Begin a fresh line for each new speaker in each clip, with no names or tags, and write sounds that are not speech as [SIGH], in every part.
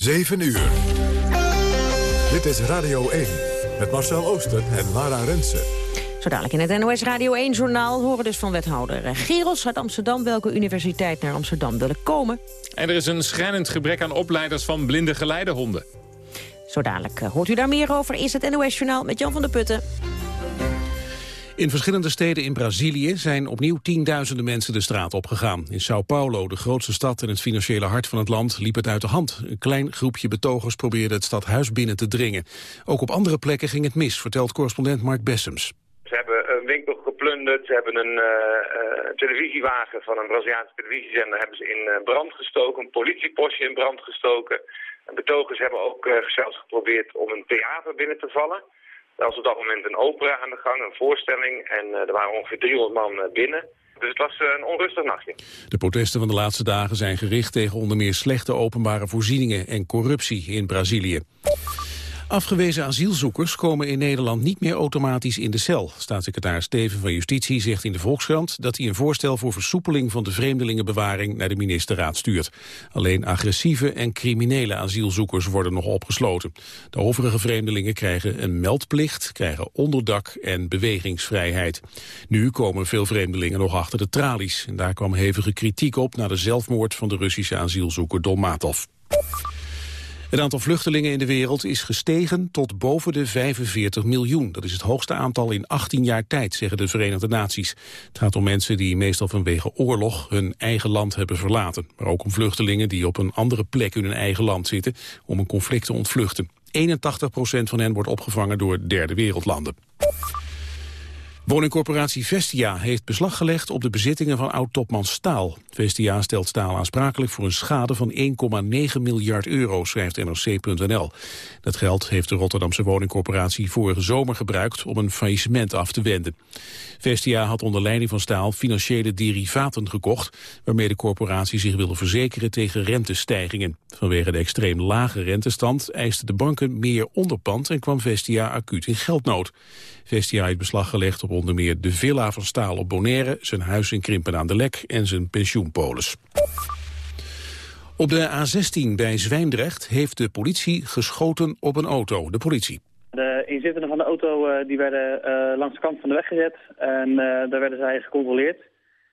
7 uur. Dit is Radio 1 met Marcel Oosten en Lara Rensen.
Zo dadelijk in het NOS Radio 1-journaal horen dus van wethouder Geros uit Amsterdam... welke universiteit naar Amsterdam willen komen.
En er is een schrijnend gebrek aan opleiders van blinde geleidehonden.
Zo dadelijk eh, hoort u daar meer over. Is het NOS-journaal met Jan van der Putten.
In verschillende steden in Brazilië zijn opnieuw tienduizenden mensen de straat opgegaan. In Sao Paulo, de grootste stad en het financiële hart van het land, liep het uit de hand. Een klein groepje betogers probeerde het stadhuis binnen te dringen. Ook op andere plekken ging het mis, vertelt correspondent Mark Bessems.
Ze hebben een winkel geplunderd, ze hebben een uh, televisiewagen van een Braziliaanse televisiezender hebben ze in eh, brand gestoken, een politiepostje in brand gestoken. betogers hebben ook zelfs geprobeerd om een theater binnen te vallen. Er was op dat moment een opera aan de gang, een voorstelling. En uh, er waren ongeveer 300 man uh, binnen. Dus het was uh, een onrustig nachtje.
De protesten van de laatste dagen zijn gericht tegen onder meer slechte openbare voorzieningen en corruptie in Brazilië. Afgewezen asielzoekers komen in Nederland niet meer automatisch in de cel. Staatssecretaris Steven van Justitie zegt in de Volkskrant... dat hij een voorstel voor versoepeling van de vreemdelingenbewaring... naar de ministerraad stuurt. Alleen agressieve en criminele asielzoekers worden nog opgesloten. De overige vreemdelingen krijgen een meldplicht, krijgen onderdak en bewegingsvrijheid. Nu komen veel vreemdelingen nog achter de tralies. En daar kwam hevige kritiek op na de zelfmoord van de Russische asielzoeker Dolmatov. Het aantal vluchtelingen in de wereld is gestegen tot boven de 45 miljoen. Dat is het hoogste aantal in 18 jaar tijd, zeggen de Verenigde Naties. Het gaat om mensen die meestal vanwege oorlog hun eigen land hebben verlaten. Maar ook om vluchtelingen die op een andere plek in hun eigen land zitten... om een conflict te ontvluchten. 81 procent van hen wordt opgevangen door derde wereldlanden. Woningcorporatie Vestia heeft beslag gelegd op de bezittingen van oud-topman Staal. Vestia stelt Staal aansprakelijk voor een schade van 1,9 miljard euro, schrijft NRC.nl. Dat geld heeft de Rotterdamse woningcorporatie vorige zomer gebruikt om een faillissement af te wenden. Vestia had onder leiding van Staal financiële derivaten gekocht, waarmee de corporatie zich wilde verzekeren tegen rentestijgingen. Vanwege de extreem lage rentestand eisten de banken meer onderpand en kwam Vestia acuut in geldnood. Vestia heeft beslag gelegd op onder meer de villa van Staal op Bonaire, zijn huis in Krimpen aan de Lek en zijn pensioenpolis. Op de A16 bij Zwijndrecht heeft de politie geschoten op een auto. De politie.
De inzittenden van de auto uh, die werden uh, langs de kant van de weg gezet en uh, daar werden zij gecontroleerd.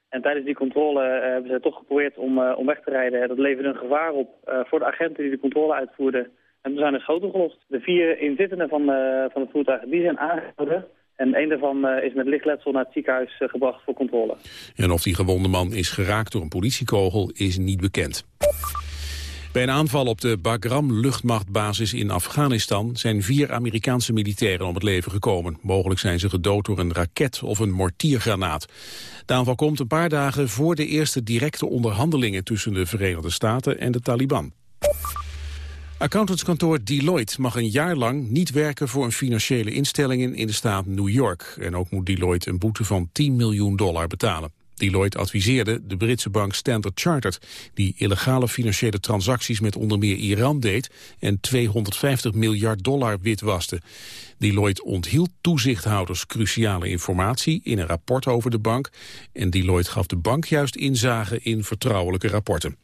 En tijdens die controle hebben ze toch geprobeerd om, om weg te rijden. Dat leverde een gevaar op voor de agenten die de controle uitvoerden. En toen zijn er schoten gelost. De vier inzittenden van, van het voertuig die zijn aangehouden. En een daarvan uh, is met lichtletsel naar het ziekenhuis uh, gebracht voor controle.
En of die gewonde man is geraakt door een politiekogel is niet bekend. Bij een aanval op de Bagram luchtmachtbasis in Afghanistan zijn vier Amerikaanse militairen om het leven gekomen. Mogelijk zijn ze gedood door een raket of een mortiergranaat. De aanval komt een paar dagen voor de eerste directe onderhandelingen tussen de Verenigde Staten en de Taliban. Accountantskantoor Deloitte mag een jaar lang niet werken voor een financiële instelling in de staat New York. En ook moet Deloitte een boete van 10 miljoen dollar betalen. Deloitte adviseerde de Britse bank Standard Chartered... die illegale financiële transacties met onder meer Iran deed... en 250 miljard dollar witwaste. Deloitte onthield toezichthouders cruciale informatie... in een rapport over de bank. En Deloitte gaf de bank juist inzage in vertrouwelijke rapporten.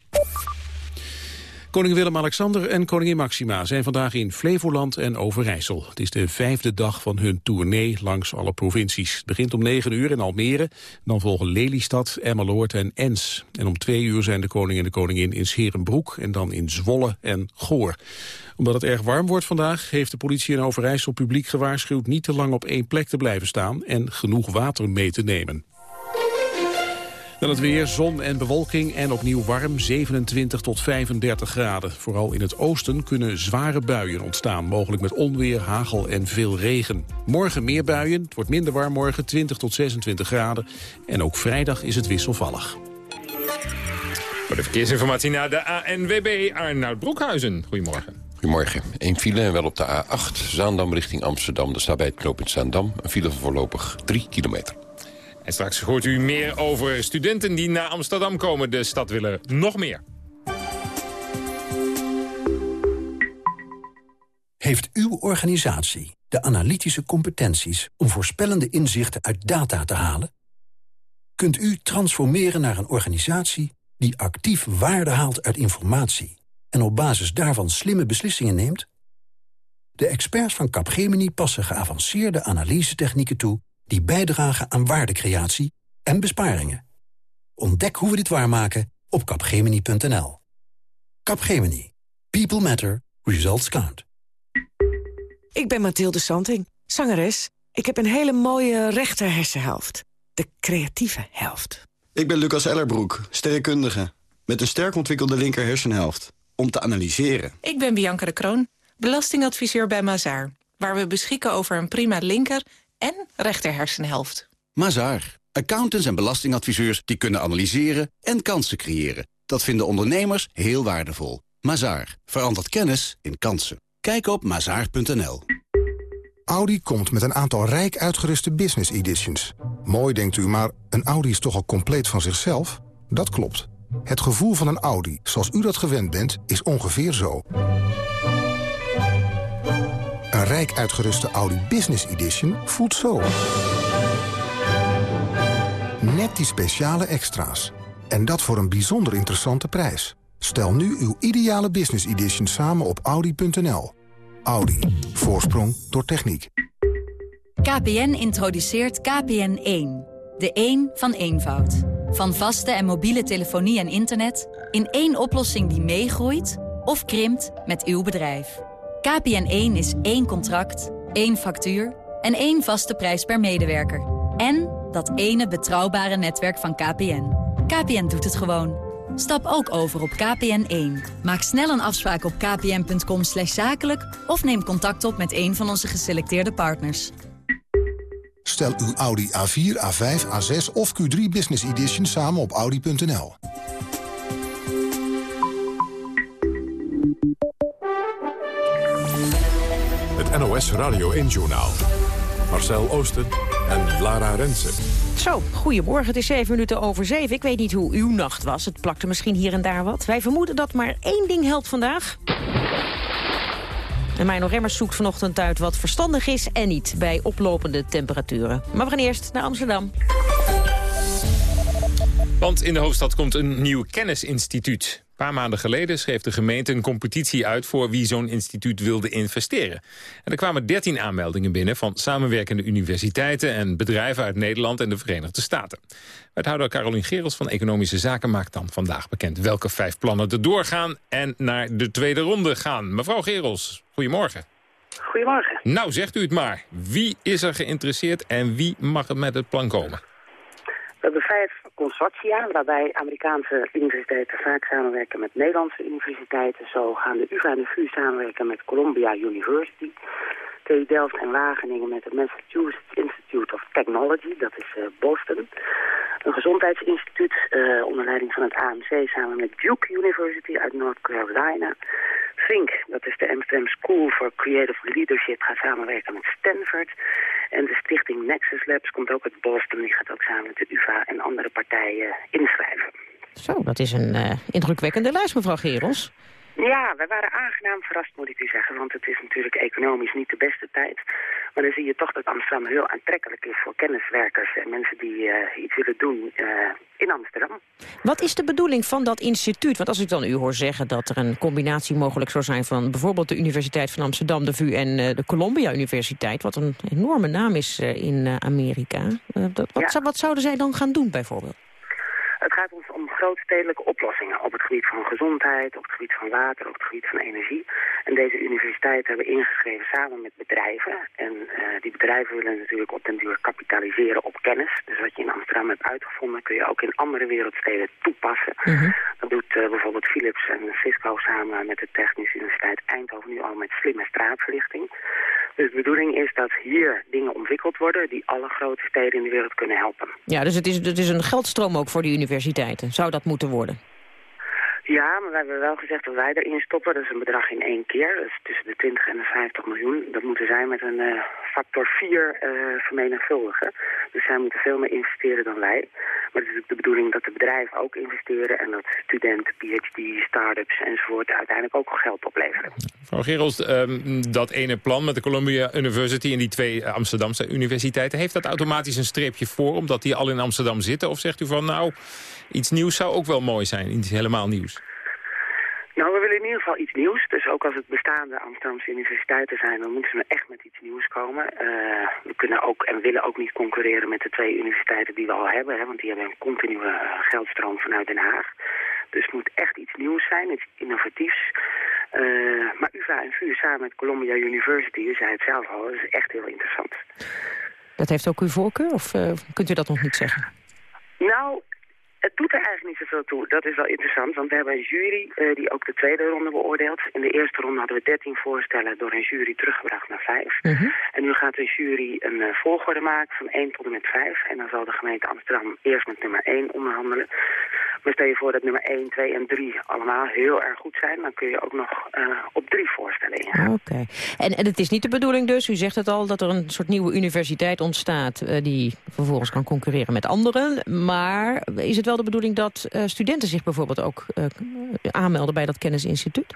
Koning Willem-Alexander en koningin Maxima zijn vandaag in Flevoland en Overijssel. Het is de vijfde dag van hun tournee langs alle provincies. Het begint om 9 uur in Almere, dan volgen Lelystad, Emmeloord en Ens. En om 2 uur zijn de koning en de koningin in Scherenbroek en dan in Zwolle en Goor. Omdat het erg warm wordt vandaag, heeft de politie in Overijssel publiek gewaarschuwd niet te lang op één plek te blijven staan en genoeg water mee te nemen. Dan het weer, zon en bewolking en opnieuw warm, 27 tot 35 graden. Vooral in het oosten kunnen zware buien ontstaan, mogelijk met onweer, hagel en veel regen. Morgen meer buien, het wordt minder warm morgen, 20 tot 26 graden. En ook vrijdag is het wisselvallig.
Voor de verkeersinformatie naar de ANWB, Arnoud Broekhuizen. Goedemorgen.
Goedemorgen. Een file en wel op de A8, Zaandam richting Amsterdam. Er staat bij het knooppunt Zaandam een file van voorlopig 3 kilometer.
En straks hoort u meer over studenten die naar Amsterdam komen. De stad willen nog meer.
Heeft uw organisatie de analytische competenties om voorspellende inzichten uit data te halen? Kunt u transformeren naar een organisatie die actief waarde haalt uit informatie en op basis daarvan slimme beslissingen neemt? De experts van Capgemini passen geavanceerde analysetechnieken toe... die bijdragen aan waardecreatie en besparingen. Ontdek hoe we dit waarmaken op capgemini.nl. Capgemini. People matter. Results count.
Ik ben Mathilde Santing, zangeres. Ik heb een hele mooie rechter hersenhelft. De creatieve helft.
Ik ben Lucas Ellerbroek, sterrenkundige. Met een sterk ontwikkelde linker hersenhelft. Om te analyseren.
Ik ben Bianca de Kroon, belastingadviseur bij Mazaar. Waar we beschikken over een prima linker en rechter hersenhelft.
Mazaar. Accountants en belastingadviseurs die kunnen analyseren en kansen creëren. Dat vinden ondernemers heel waardevol. Mazaar. Verandert kennis in kansen. Kijk op mazaar.nl.
Audi komt met een aantal rijk uitgeruste business editions. Mooi denkt u, maar een Audi is toch al compleet van zichzelf? Dat klopt. Het gevoel van een Audi, zoals u dat gewend bent, is ongeveer zo. Een rijk uitgeruste Audi Business Edition voelt zo. Net die speciale extra's. En dat voor een bijzonder interessante prijs. Stel nu uw ideale Business Edition samen op Audi.nl. Audi. Voorsprong door techniek.
KPN introduceert KPN1. De 1 van eenvoud. Van vaste en mobiele telefonie en internet... in één oplossing die meegroeit of krimpt met uw bedrijf. KPN1 is één contract, één factuur en één vaste prijs per medewerker. En dat ene betrouwbare netwerk van KPN. KPN doet het gewoon. Stap ook over op KPN1. Maak snel een afspraak op kpn.com zakelijk... of neem contact op met een van onze geselecteerde partners.
Stel uw Audi A4, A5, A6 of Q3 Business Edition samen op Audi.nl.
NOS Radio 1-journaal. Marcel Oosten en Lara Rensen.
Zo, goedemorgen. Het is zeven minuten over zeven. Ik weet niet hoe uw nacht was. Het plakte misschien hier en daar wat. Wij vermoeden dat maar één ding helpt vandaag. En Mijn Remmers zoekt vanochtend uit wat verstandig is en niet... bij oplopende temperaturen. Maar we gaan eerst naar Amsterdam.
Want in de hoofdstad komt een nieuw kennisinstituut. Paar maanden geleden schreef de gemeente een competitie uit... voor wie zo'n instituut wilde investeren. En er kwamen 13 aanmeldingen binnen van samenwerkende universiteiten... en bedrijven uit Nederland en de Verenigde Staten. Wethouder Carolien Gerels van Economische Zaken maakt dan vandaag bekend... welke vijf plannen er doorgaan en naar de tweede ronde gaan. Mevrouw Gerels, goedemorgen.
Goedemorgen.
Nou, zegt u het maar. Wie is er geïnteresseerd en wie mag er met het plan komen?
We hebben vijf consortia waarbij Amerikaanse universiteiten vaak samenwerken met Nederlandse universiteiten. Zo gaan de UvA en de VU samenwerken met Columbia University. TU Delft en Wageningen met het Massachusetts Institute of Technology, dat is uh, Boston. Een gezondheidsinstituut uh, onder leiding van het AMC samen met Duke University uit North Carolina. Think, dat is de Amsterdam School for Creative Leadership, gaat samenwerken met Stanford. En de stichting Nexus Labs komt ook uit Boston. Die gaat ook samen met de UvA en andere partijen inschrijven.
Zo, dat is een indrukwekkende lijst, mevrouw Gerels.
Ja, wij waren aangenaam verrast, moet ik u zeggen. Want het is natuurlijk economisch niet de beste tijd. Maar dan zie je toch dat Amsterdam heel aantrekkelijk is voor kenniswerkers... en mensen die uh, iets willen doen uh, in Amsterdam.
Wat is de bedoeling van dat instituut? Want als ik dan u hoor zeggen dat er een combinatie mogelijk zou zijn... van bijvoorbeeld de Universiteit van Amsterdam, de VU en uh, de Columbia Universiteit... wat een enorme naam is in Amerika. Dat, wat, ja. wat zouden zij dan gaan doen bijvoorbeeld?
Het gaat ons om grootstedelijke oplossingen op het gebied van gezondheid, op het gebied van water, op het gebied van energie. En deze universiteiten hebben ingeschreven samen met bedrijven. En uh, die bedrijven willen natuurlijk op den duur kapitaliseren op kennis. Dus wat je in Amsterdam hebt uitgevonden kun je ook in andere wereldsteden toepassen. -hmm. Dat doet uh, bijvoorbeeld Philips en Cisco samen met de Technische Universiteit Eindhoven nu al met slimme straatverlichting. Dus de bedoeling is dat hier dingen ontwikkeld worden die alle grote steden in de wereld kunnen helpen.
Ja, dus het is, het is een geldstroom ook voor die universiteiten. Zou dat moeten worden?
Ja, maar we hebben wel gezegd dat wij erin stoppen. Dat is een bedrag in één keer. Dat is tussen de 20 en de 50 miljoen. Dat moeten zij met een uh, factor 4 uh, vermenigvuldigen. Dus zij moeten veel meer investeren dan wij. Maar het is de bedoeling dat de bedrijven ook investeren... en dat studenten, PhD, start-ups enzovoort uiteindelijk ook geld opleveren.
Mevrouw Gerels, um, dat ene plan met de Columbia University... en die twee Amsterdamse universiteiten... heeft dat automatisch een streepje voor omdat die al in Amsterdam zitten? Of zegt u van nou, iets nieuws zou ook wel mooi zijn, iets helemaal nieuws?
Nou, we willen in ieder geval iets nieuws. Dus ook als het bestaande Amsterdamse universiteiten zijn, dan moeten ze echt met iets nieuws komen. Uh, we kunnen ook en willen ook niet concurreren met de twee universiteiten die we al hebben. Hè, want die hebben een continue uh, geldstroom vanuit Den Haag. Dus het moet echt iets nieuws zijn, iets innovatiefs. Uh, maar UvA en VU samen met Columbia University, u zei het zelf al, dat is echt heel interessant.
Dat heeft ook uw voorkeur of kunt u dat nog niet zeggen?
Nou, het doet er eigenlijk niet zoveel toe. Dat is wel interessant, want we hebben een jury uh, die ook de tweede ronde beoordeelt. In de eerste ronde hadden we 13 voorstellen door een jury teruggebracht naar 5. Mm -hmm. En nu gaat de jury een uh, volgorde maken van 1 tot en met 5. En dan zal de gemeente Amsterdam eerst met nummer 1 onderhandelen. Maar stel je voor dat nummer 1, 2 en 3 allemaal heel erg goed zijn... dan kun je ook nog uh, op drie voorstellen ingaan.
Oké. Okay. En, en het is niet de bedoeling dus, u zegt het al... dat er een soort nieuwe universiteit ontstaat... die vervolgens kan concurreren met anderen. Maar is het wel de bedoeling dat uh, studenten zich bijvoorbeeld ook uh, aanmelden bij dat kennisinstituut?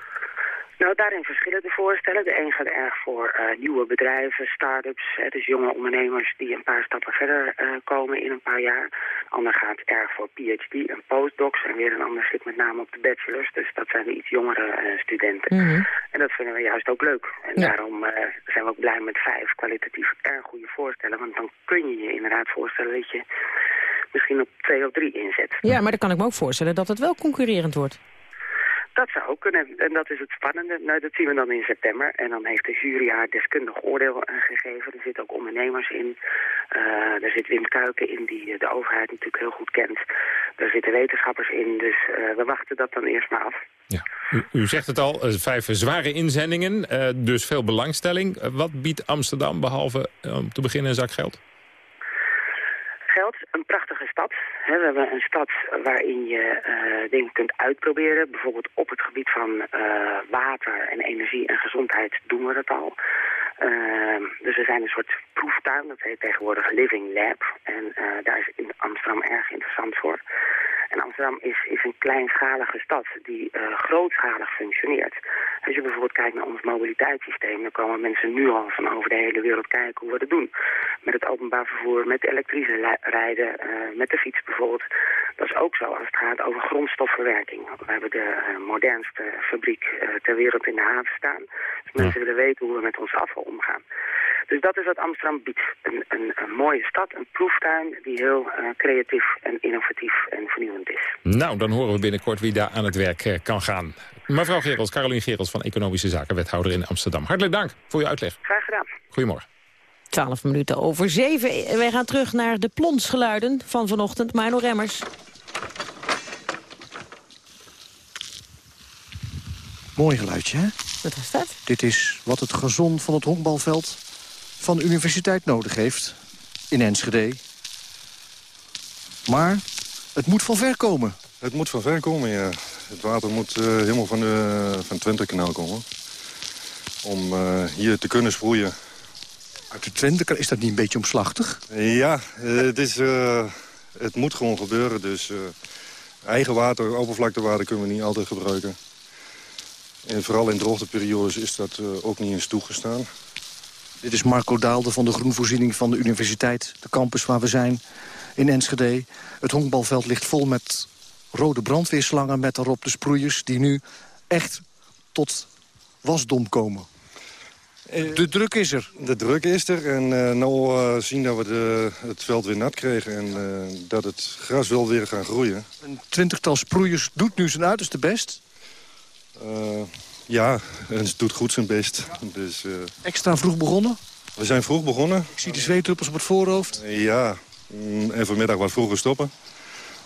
Nou, daarin verschillen de voorstellen. De een gaat erg voor uh, nieuwe bedrijven, start-ups, dus jonge ondernemers die een paar stappen verder uh, komen in een paar jaar. De ander gaat erg voor PhD en postdocs en weer een ander zit met name op de bachelors. Dus dat zijn de iets jongere uh, studenten. Mm -hmm. En dat vinden we juist ook leuk. En ja. daarom zijn we ook blij met vijf kwalitatief erg goede voorstellen. Want dan kun je je inderdaad voorstellen dat je misschien op twee of drie inzet.
Ja, maar dan kan ik me ook voorstellen dat het wel concurrerend wordt.
Dat zou ook kunnen. En dat is het spannende. Nou, dat zien we dan in september. En dan heeft de jury haar deskundig oordeel gegeven. Er zitten ook ondernemers in. Uh, er zit Wim Kuiken in, die de overheid natuurlijk heel goed kent. Er zitten wetenschappers in. Dus uh, we wachten dat dan eerst maar af.
Ja. U, u zegt het al, vijf zware inzendingen. Uh, dus veel belangstelling. wat biedt Amsterdam, behalve om te beginnen een zak geld?
Een prachtige stad. we hebben een stad waarin je uh, dingen kunt uitproberen. Bijvoorbeeld op het gebied van uh, water en energie en gezondheid doen we dat al. Uh, dus we zijn een soort proeftuin, dat heet tegenwoordig Living Lab. En daar is in Amsterdam erg interessant voor. En Amsterdam is, is een kleinschalige stad die uh, grootschalig functioneert. Als je bijvoorbeeld kijkt naar ons mobiliteitssysteem... dan komen mensen nu al van over de hele wereld kijken hoe we dat doen. Met het openbaar vervoer, met elektrische rijden, uh, met de fiets bijvoorbeeld. Dat is ook zo als het gaat over grondstofverwerking. We hebben de uh, modernste fabriek ter wereld in de haven staan. Dus mensen willen weten hoe we met ons afval omgaan. Dus dat is wat Amsterdam biedt. Een, een, een mooie stad, een proeftuin die heel creatief en innovatief en vernieuwend is.
Nou, dan horen we binnenkort wie daar aan het werk uh, kan gaan. Mevrouw Gerels, Carolien Gerels van Economische Zaken, wethouder in Amsterdam. Hartelijk dank voor uw uitleg.
Graag gedaan.
Goedemorgen.
12 minuten over 7. Wij gaan terug naar de plonsgeluiden van vanochtend. Mino Remmers.
Mooi geluidje, hè?
Wat was dat?
Dit is wat het gazon van het honkbalveld van de universiteit nodig heeft. In Enschede. Maar het moet van ver komen.
Het moet van ver komen, ja. Het water moet uh, helemaal van, de, van het Twentekanaal komen. Om uh, hier te kunnen sproeien.
Uit de Twente, is dat niet een beetje omslachtig?
Ja, het, is, het moet gewoon gebeuren. Dus eigen water, oppervlaktewater kunnen we niet altijd gebruiken. En vooral in droogteperiodes is dat ook niet eens toegestaan.
Dit is Marco Daalde van de groenvoorziening van de universiteit. De campus waar we zijn in Enschede. Het honkbalveld ligt vol met rode brandweerslangen... met daarop de sproeiers die nu echt tot wasdom komen. De druk is er.
De druk is er. En uh, nu uh, zien dat we de, het veld weer nat kregen. En uh, dat het gras wel weer gaan groeien.
Een twintigtal sproeiers doet nu zijn uiterste best.
Ja, en het doet goed zijn best. Dus.
Extra vroeg begonnen?
We zijn vroeg begonnen.
Ik zie de zweetdruppels op het voorhoofd.
Ja, en vanmiddag wat vroeger stoppen.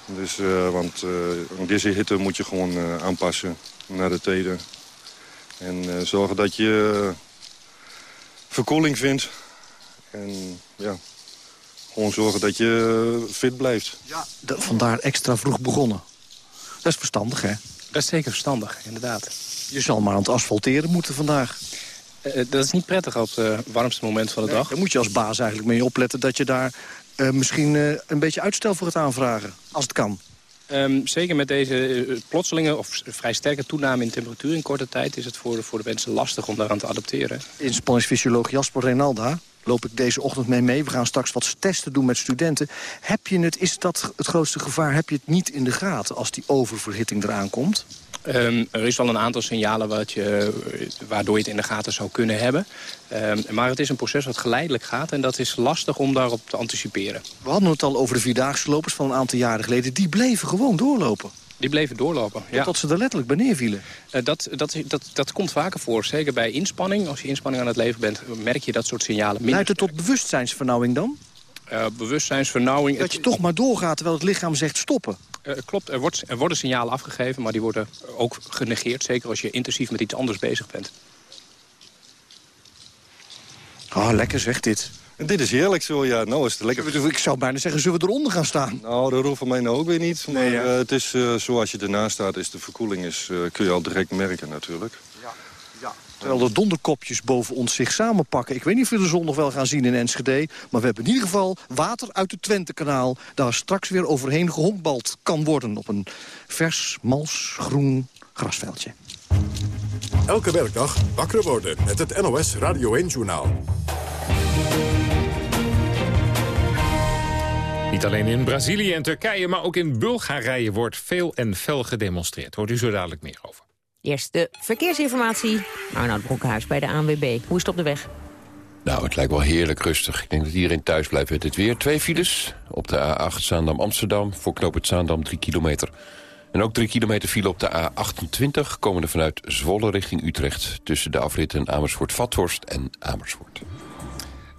Dus, uh, want uh, deze hitte moet je gewoon aanpassen naar de tijden. En zorgen dat je verkoeling vindt. En ja, gewoon zorgen dat je fit blijft.
Ja, vandaar extra vroeg begonnen. Dat is verstandig, hè?
Dat is zeker verstandig, inderdaad.
Je zal maar aan het asfalteren moeten vandaag.
Uh, dat is niet prettig op het warmste moment van de
nee,
dag.
Daar moet je als baas eigenlijk mee opletten dat je daar misschien uh, een beetje uitstel voor gaat aanvragen. Als het kan.
Um, zeker met deze plotselinge of vrij sterke toename in temperatuur in korte tijd... is het voor de, voor de mensen lastig om daaraan te adapteren.
Inspanningsfysioloog Jasper Reynalda loop ik deze ochtend mee mee. We gaan straks wat testen doen met studenten. Heb je het, is dat het grootste gevaar, heb je het niet in de gaten als die oververhitting eraan komt?
Um, er is wel een aantal signalen wat je, waardoor je het in de gaten zou kunnen hebben. Um, maar het is een proces wat geleidelijk gaat en dat is lastig om daarop te anticiperen.
We hadden het al over de Vierdaagse lopers van een aantal jaren geleden. Die bleven gewoon doorlopen.
Die bleven doorlopen, ja.
Totdat ze er letterlijk bij neervielen.
Uh, dat, dat, dat, dat komt vaker voor. Zeker bij inspanning. Als je inspanning aan het leven bent, merk je dat soort signalen minder.
Leidt het tot bewustzijnsvernauwing dan?
Uh, bewustzijnsvernauwing...
Dat je toch maar doorgaat terwijl het lichaam zegt stoppen.
Uh, klopt, er, wordt, er worden signalen afgegeven, maar die worden ook genegeerd. Zeker als je intensief met iets anders bezig bent.
Oh, lekker zeg dit.
En dit is heerlijk zo, ja. Nou is het lekker.
Ik zou bijna zeggen, zullen we eronder gaan staan?
Nou, dat hoeft van mij nou ook weer niet. Maar nee, ja. uh, het is uh, zoals je ernaast staat, is de verkoeling is, uh, kun je al direct merken natuurlijk.
Terwijl de donderkopjes boven ons zich samenpakken. Ik weet niet of we de zon nog wel gaan zien in Enschede. Maar we hebben in ieder geval water uit het Twentekanaal... daar straks weer overheen gehonkbald kan worden... op een vers, mals, groen grasveldje.
Elke werkdag wakker worden met het NOS Radio 1-journaal.
Niet alleen in Brazilië en Turkije, maar ook in Bulgarije wordt veel en fel gedemonstreerd. Hoort u zo dadelijk meer over.
Eerst de verkeersinformatie. Arnoud Broekhuis bij de ANWB. Hoe is het op de weg?
Nou, het lijkt wel heerlijk rustig. Ik denk dat iedereen thuis blijft met het weer. Twee files op de A8 Zaandam-Amsterdam. Voor knoop het Zaandam 3 kilometer. En ook 3 kilometer file op de A28, komende vanuit Zwolle richting Utrecht... tussen de afritten Amersfoort-Vathorst en Amersfoort.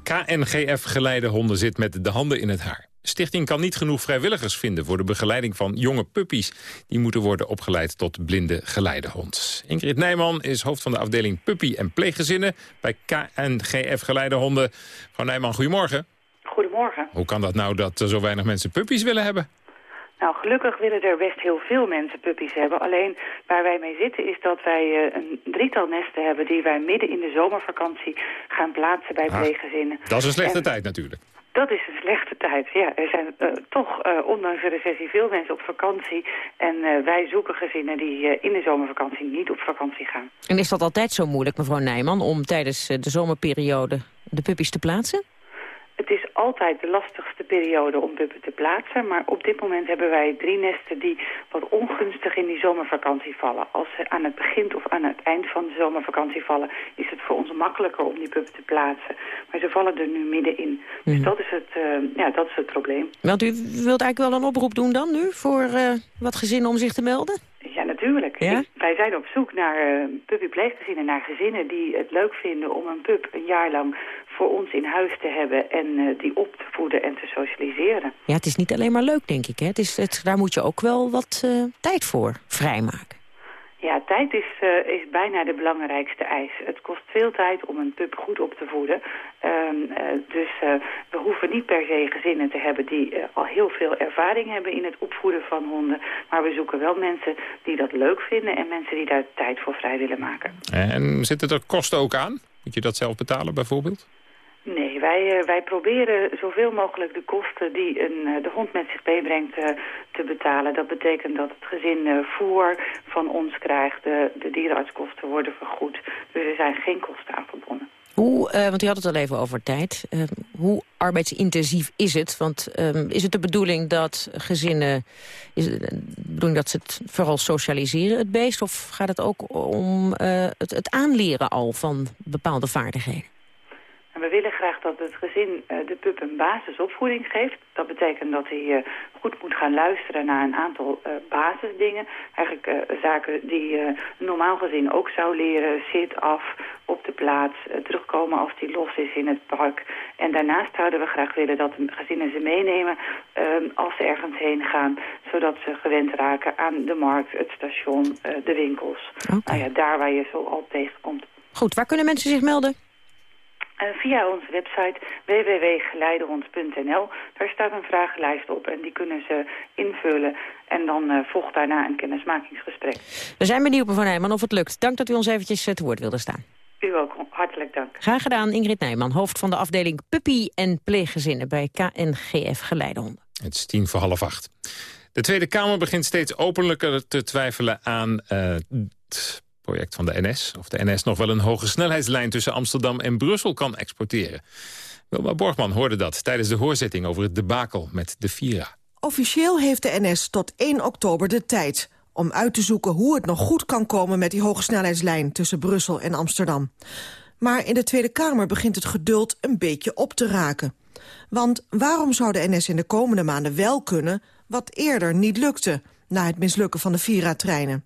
KNGF Geleidehonden zit met de handen in het haar. Stichting kan niet genoeg vrijwilligers vinden voor de begeleiding van jonge puppies. Die moeten worden opgeleid tot blinde geleidehond. Ingrid Nijman is hoofd van de afdeling puppy- en pleeggezinnen bij KNGF Geleidehonden. Mevrouw Nijman, goedemorgen.
Goedemorgen.
Hoe kan dat nou dat er zo weinig mensen puppies willen hebben?
Nou, gelukkig willen er best heel veel mensen puppies hebben. Alleen waar wij mee zitten is dat wij uh, een drietal nesten hebben... die wij midden in de zomervakantie gaan plaatsen bij
Ah,
pleeggezinnen.
Dat is een slechte
En
tijd natuurlijk.
Dat is een slechte tijd, ja. Er zijn uh, toch, uh, ondanks de recessie, veel mensen op vakantie. En uh, wij zoeken gezinnen die in de zomervakantie niet op vakantie gaan.
En is dat altijd zo moeilijk, mevrouw Nijman, om tijdens de zomerperiode de puppies te plaatsen?
Het is altijd de lastigste periode om puppen te plaatsen. Maar op dit moment hebben wij drie nesten die wat ongunstig in die zomervakantie vallen. Als ze aan het begin of aan het eind van de zomervakantie vallen... is het voor ons makkelijker om die puppen te plaatsen. Maar ze vallen er nu middenin. Dus
Mhm.
dat, is het, uh, ja, dat is het probleem.
Want u wilt eigenlijk wel een oproep doen dan nu... voor uh, wat gezinnen om zich te melden?
Ja, natuurlijk.
Ja?
Ik, wij zijn op zoek naar uh, puppypleeggezinnen, naar gezinnen die het leuk vinden om een pup een jaar lang voor ons in huis te hebben en uh, die op te voeden en te socialiseren.
Ja, het is niet alleen maar leuk, denk ik. Hè? Het is, het, daar moet je ook wel wat uh, tijd voor vrijmaken.
Ja, tijd is, uh, is bijna de belangrijkste eis. Het kost veel tijd om een pup goed op te voeden. Um, uh, dus uh, we hoeven niet per se gezinnen te hebben die al heel veel ervaring hebben in het opvoeden van honden. Maar we zoeken wel mensen die dat leuk vinden en mensen die daar tijd voor vrij willen maken.
En zitten er kosten ook aan? Moet je dat zelf betalen bijvoorbeeld?
Nee, wij, uh, wij proberen zoveel mogelijk de kosten die een, uh, de hond met zich meebrengt uh, te betalen. Dat betekent dat het gezin voer van ons krijgt, de, de dierenartskosten worden vergoed. Dus er zijn geen kosten aan verbonden.
Hoe, want u had het al even over tijd, hoe arbeidsintensief is het? Want um, is het de bedoeling dat gezinnen, is het de bedoeling dat ze het vooral socialiseren, het beest? Of gaat het ook om het, het aanleren al van bepaalde vaardigheden?
Willen graag dat het gezin uh, de pup een basisopvoeding geeft. Dat betekent dat hij uh, goed moet gaan luisteren naar een aantal uh, basisdingen. Eigenlijk zaken die een normaal gezin ook zou leren. Zit af op de plaats, terugkomen als hij los is in het park. En daarnaast zouden we graag willen dat de gezinnen ze meenemen als ze ergens heen gaan. Zodat ze gewend raken aan de markt, het station, de winkels.
Okay.
Nou ja, daar waar je zo al tegenkomt.
Goed, waar kunnen mensen zich melden?
Uh, via onze website www.geleidehond.nl. Daar staat een vragenlijst op en die kunnen ze invullen. En dan uh, volgt daarna een kennismakingsgesprek.
We zijn benieuwd, mevrouw Nijman, of het lukt. Dank dat u ons eventjes te woord wilde staan.
U ook, hartelijk dank.
Graag gedaan, Ingrid Nijman, hoofd van de afdeling Puppy en Pleeggezinnen bij KNGF Geleidehonden.
Het is tien voor half acht. De Tweede Kamer begint steeds openlijker te twijfelen aan uh, het project van de NS. Of de NS nog wel een hoge snelheidslijn tussen Amsterdam en Brussel kan exporteren. Wilma Borgman hoorde dat tijdens de hoorzitting over het debakel met de Vira.
Officieel heeft de NS tot 1 oktober de tijd. om uit te zoeken hoe het nog goed kan komen met die hogesnelheidslijn tussen Brussel en Amsterdam. Maar in de Tweede Kamer begint het geduld een beetje op te raken. Want waarom zou de NS in de komende maanden wel kunnen... wat eerder niet lukte, na het mislukken van de Vira-treinen?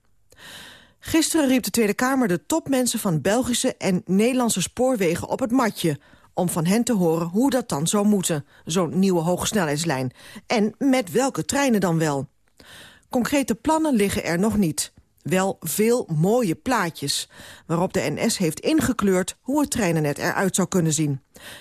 Gisteren riep de Tweede Kamer de topmensen van Belgische en Nederlandse spoorwegen op het matje om van hen te horen hoe dat dan zou moeten, zo'n nieuwe hogesnelheidslijn. En met welke treinen dan wel. Concrete plannen liggen er nog niet. Wel veel mooie plaatjes, waarop de NS heeft ingekleurd hoe het treinennet eruit zou kunnen zien.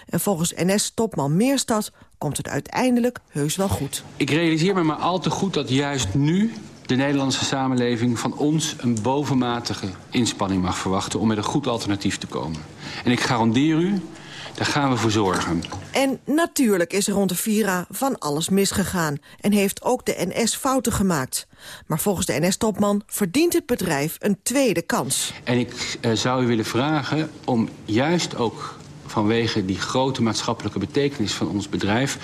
En volgens NS-topman Meerstad komt het uiteindelijk heus wel goed.
Ik realiseer me maar al te goed dat juist nu de Nederlandse samenleving van ons een bovenmatige inspanning mag verwachten om met een goed alternatief te komen. En ik garandeer u daar gaan we voor zorgen.
En natuurlijk is er rond de Vira van alles misgegaan... en heeft ook de NS fouten gemaakt. Maar volgens de NS-topman verdient het bedrijf een tweede kans.
En ik uh, zou u willen vragen om juist ook vanwege die grote maatschappelijke betekenis van ons bedrijf...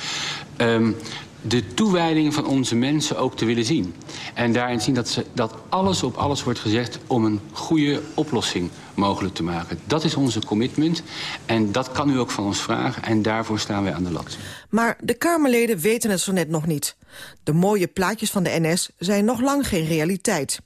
Um, de toewijding van onze mensen ook te willen zien. En daarin zien dat, ze, dat alles op alles wordt gezegd om een goede oplossing mogelijk te maken. Dat is onze commitment en dat kan u ook van ons vragen en daarvoor staan wij aan de lat.
Maar de Kamerleden weten het zo net nog niet. De mooie plaatjes van de NS zijn nog lang geen realiteit.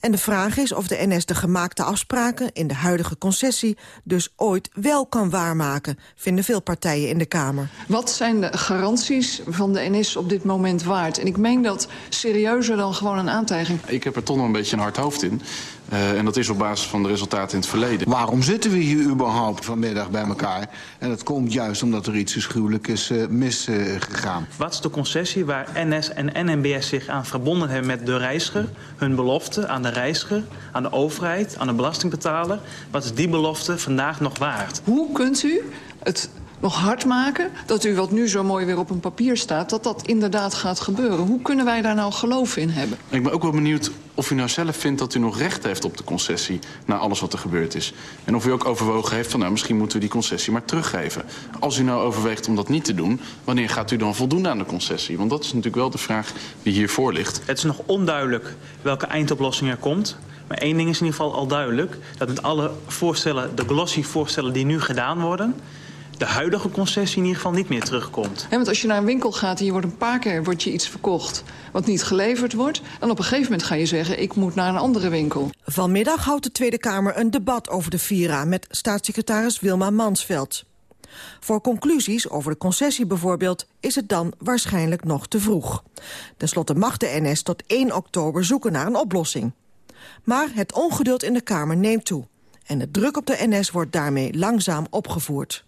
En de vraag is of de NS de gemaakte afspraken in de huidige concessie dus ooit wel kan waarmaken, vinden veel partijen in de Kamer.
Wat zijn de garanties van de NS op dit moment waard? En ik meen dat serieuzer dan gewoon een aantijging.
Ik heb er toch nog een beetje een hard hoofd in. Uh, en dat is op basis van de resultaten in het verleden.
Waarom zitten we hier überhaupt vanmiddag bij elkaar? En dat komt juist omdat er iets gruwelijk is uh, misgegaan.
Uh, Wat is de concessie waar NS en NMBS zich aan verbonden hebben met de reiziger? Hun belofte aan de reiziger, aan de overheid, aan de belastingbetaler. Wat is die belofte vandaag nog waard?
Hoe kunt u het nog hard maken... dat u wat nu zo mooi weer op een papier staat... dat dat inderdaad gaat gebeuren. Hoe kunnen wij daar nou geloof in hebben?
Ik ben ook wel benieuwd of u nou zelf vindt dat u nog recht heeft op de concessie... na alles wat er gebeurd is. En of u ook overwogen heeft van... nou, misschien moeten we die concessie maar teruggeven. Als u nou overweegt om dat niet te doen... wanneer gaat u dan voldoen aan de concessie? Want dat is natuurlijk wel de vraag die hiervoor ligt.
Het is nog onduidelijk welke eindoplossing er komt... Maar één ding is in ieder geval al duidelijk... dat met alle voorstellen, de glossy-voorstellen die nu gedaan worden de huidige concessie in ieder geval niet meer terugkomt.
Want als je naar een winkel gaat en je wordt een paar keer wordt je iets verkocht... wat niet geleverd wordt, dan op een gegeven moment ga je zeggen... ik moet naar een andere winkel.
Vanmiddag houdt de Tweede Kamer een debat over de Vira... met staatssecretaris Wilma Mansveld. Voor conclusies over de concessie bijvoorbeeld is het dan waarschijnlijk nog te vroeg. Ten slotte mag de NS tot 1 oktober zoeken naar een oplossing. Maar het ongeduld in de Kamer neemt toe. En de druk op de NS wordt daarmee langzaam opgevoerd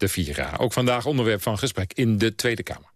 de Vira. Ook vandaag onderwerp van gesprek in de Tweede Kamer.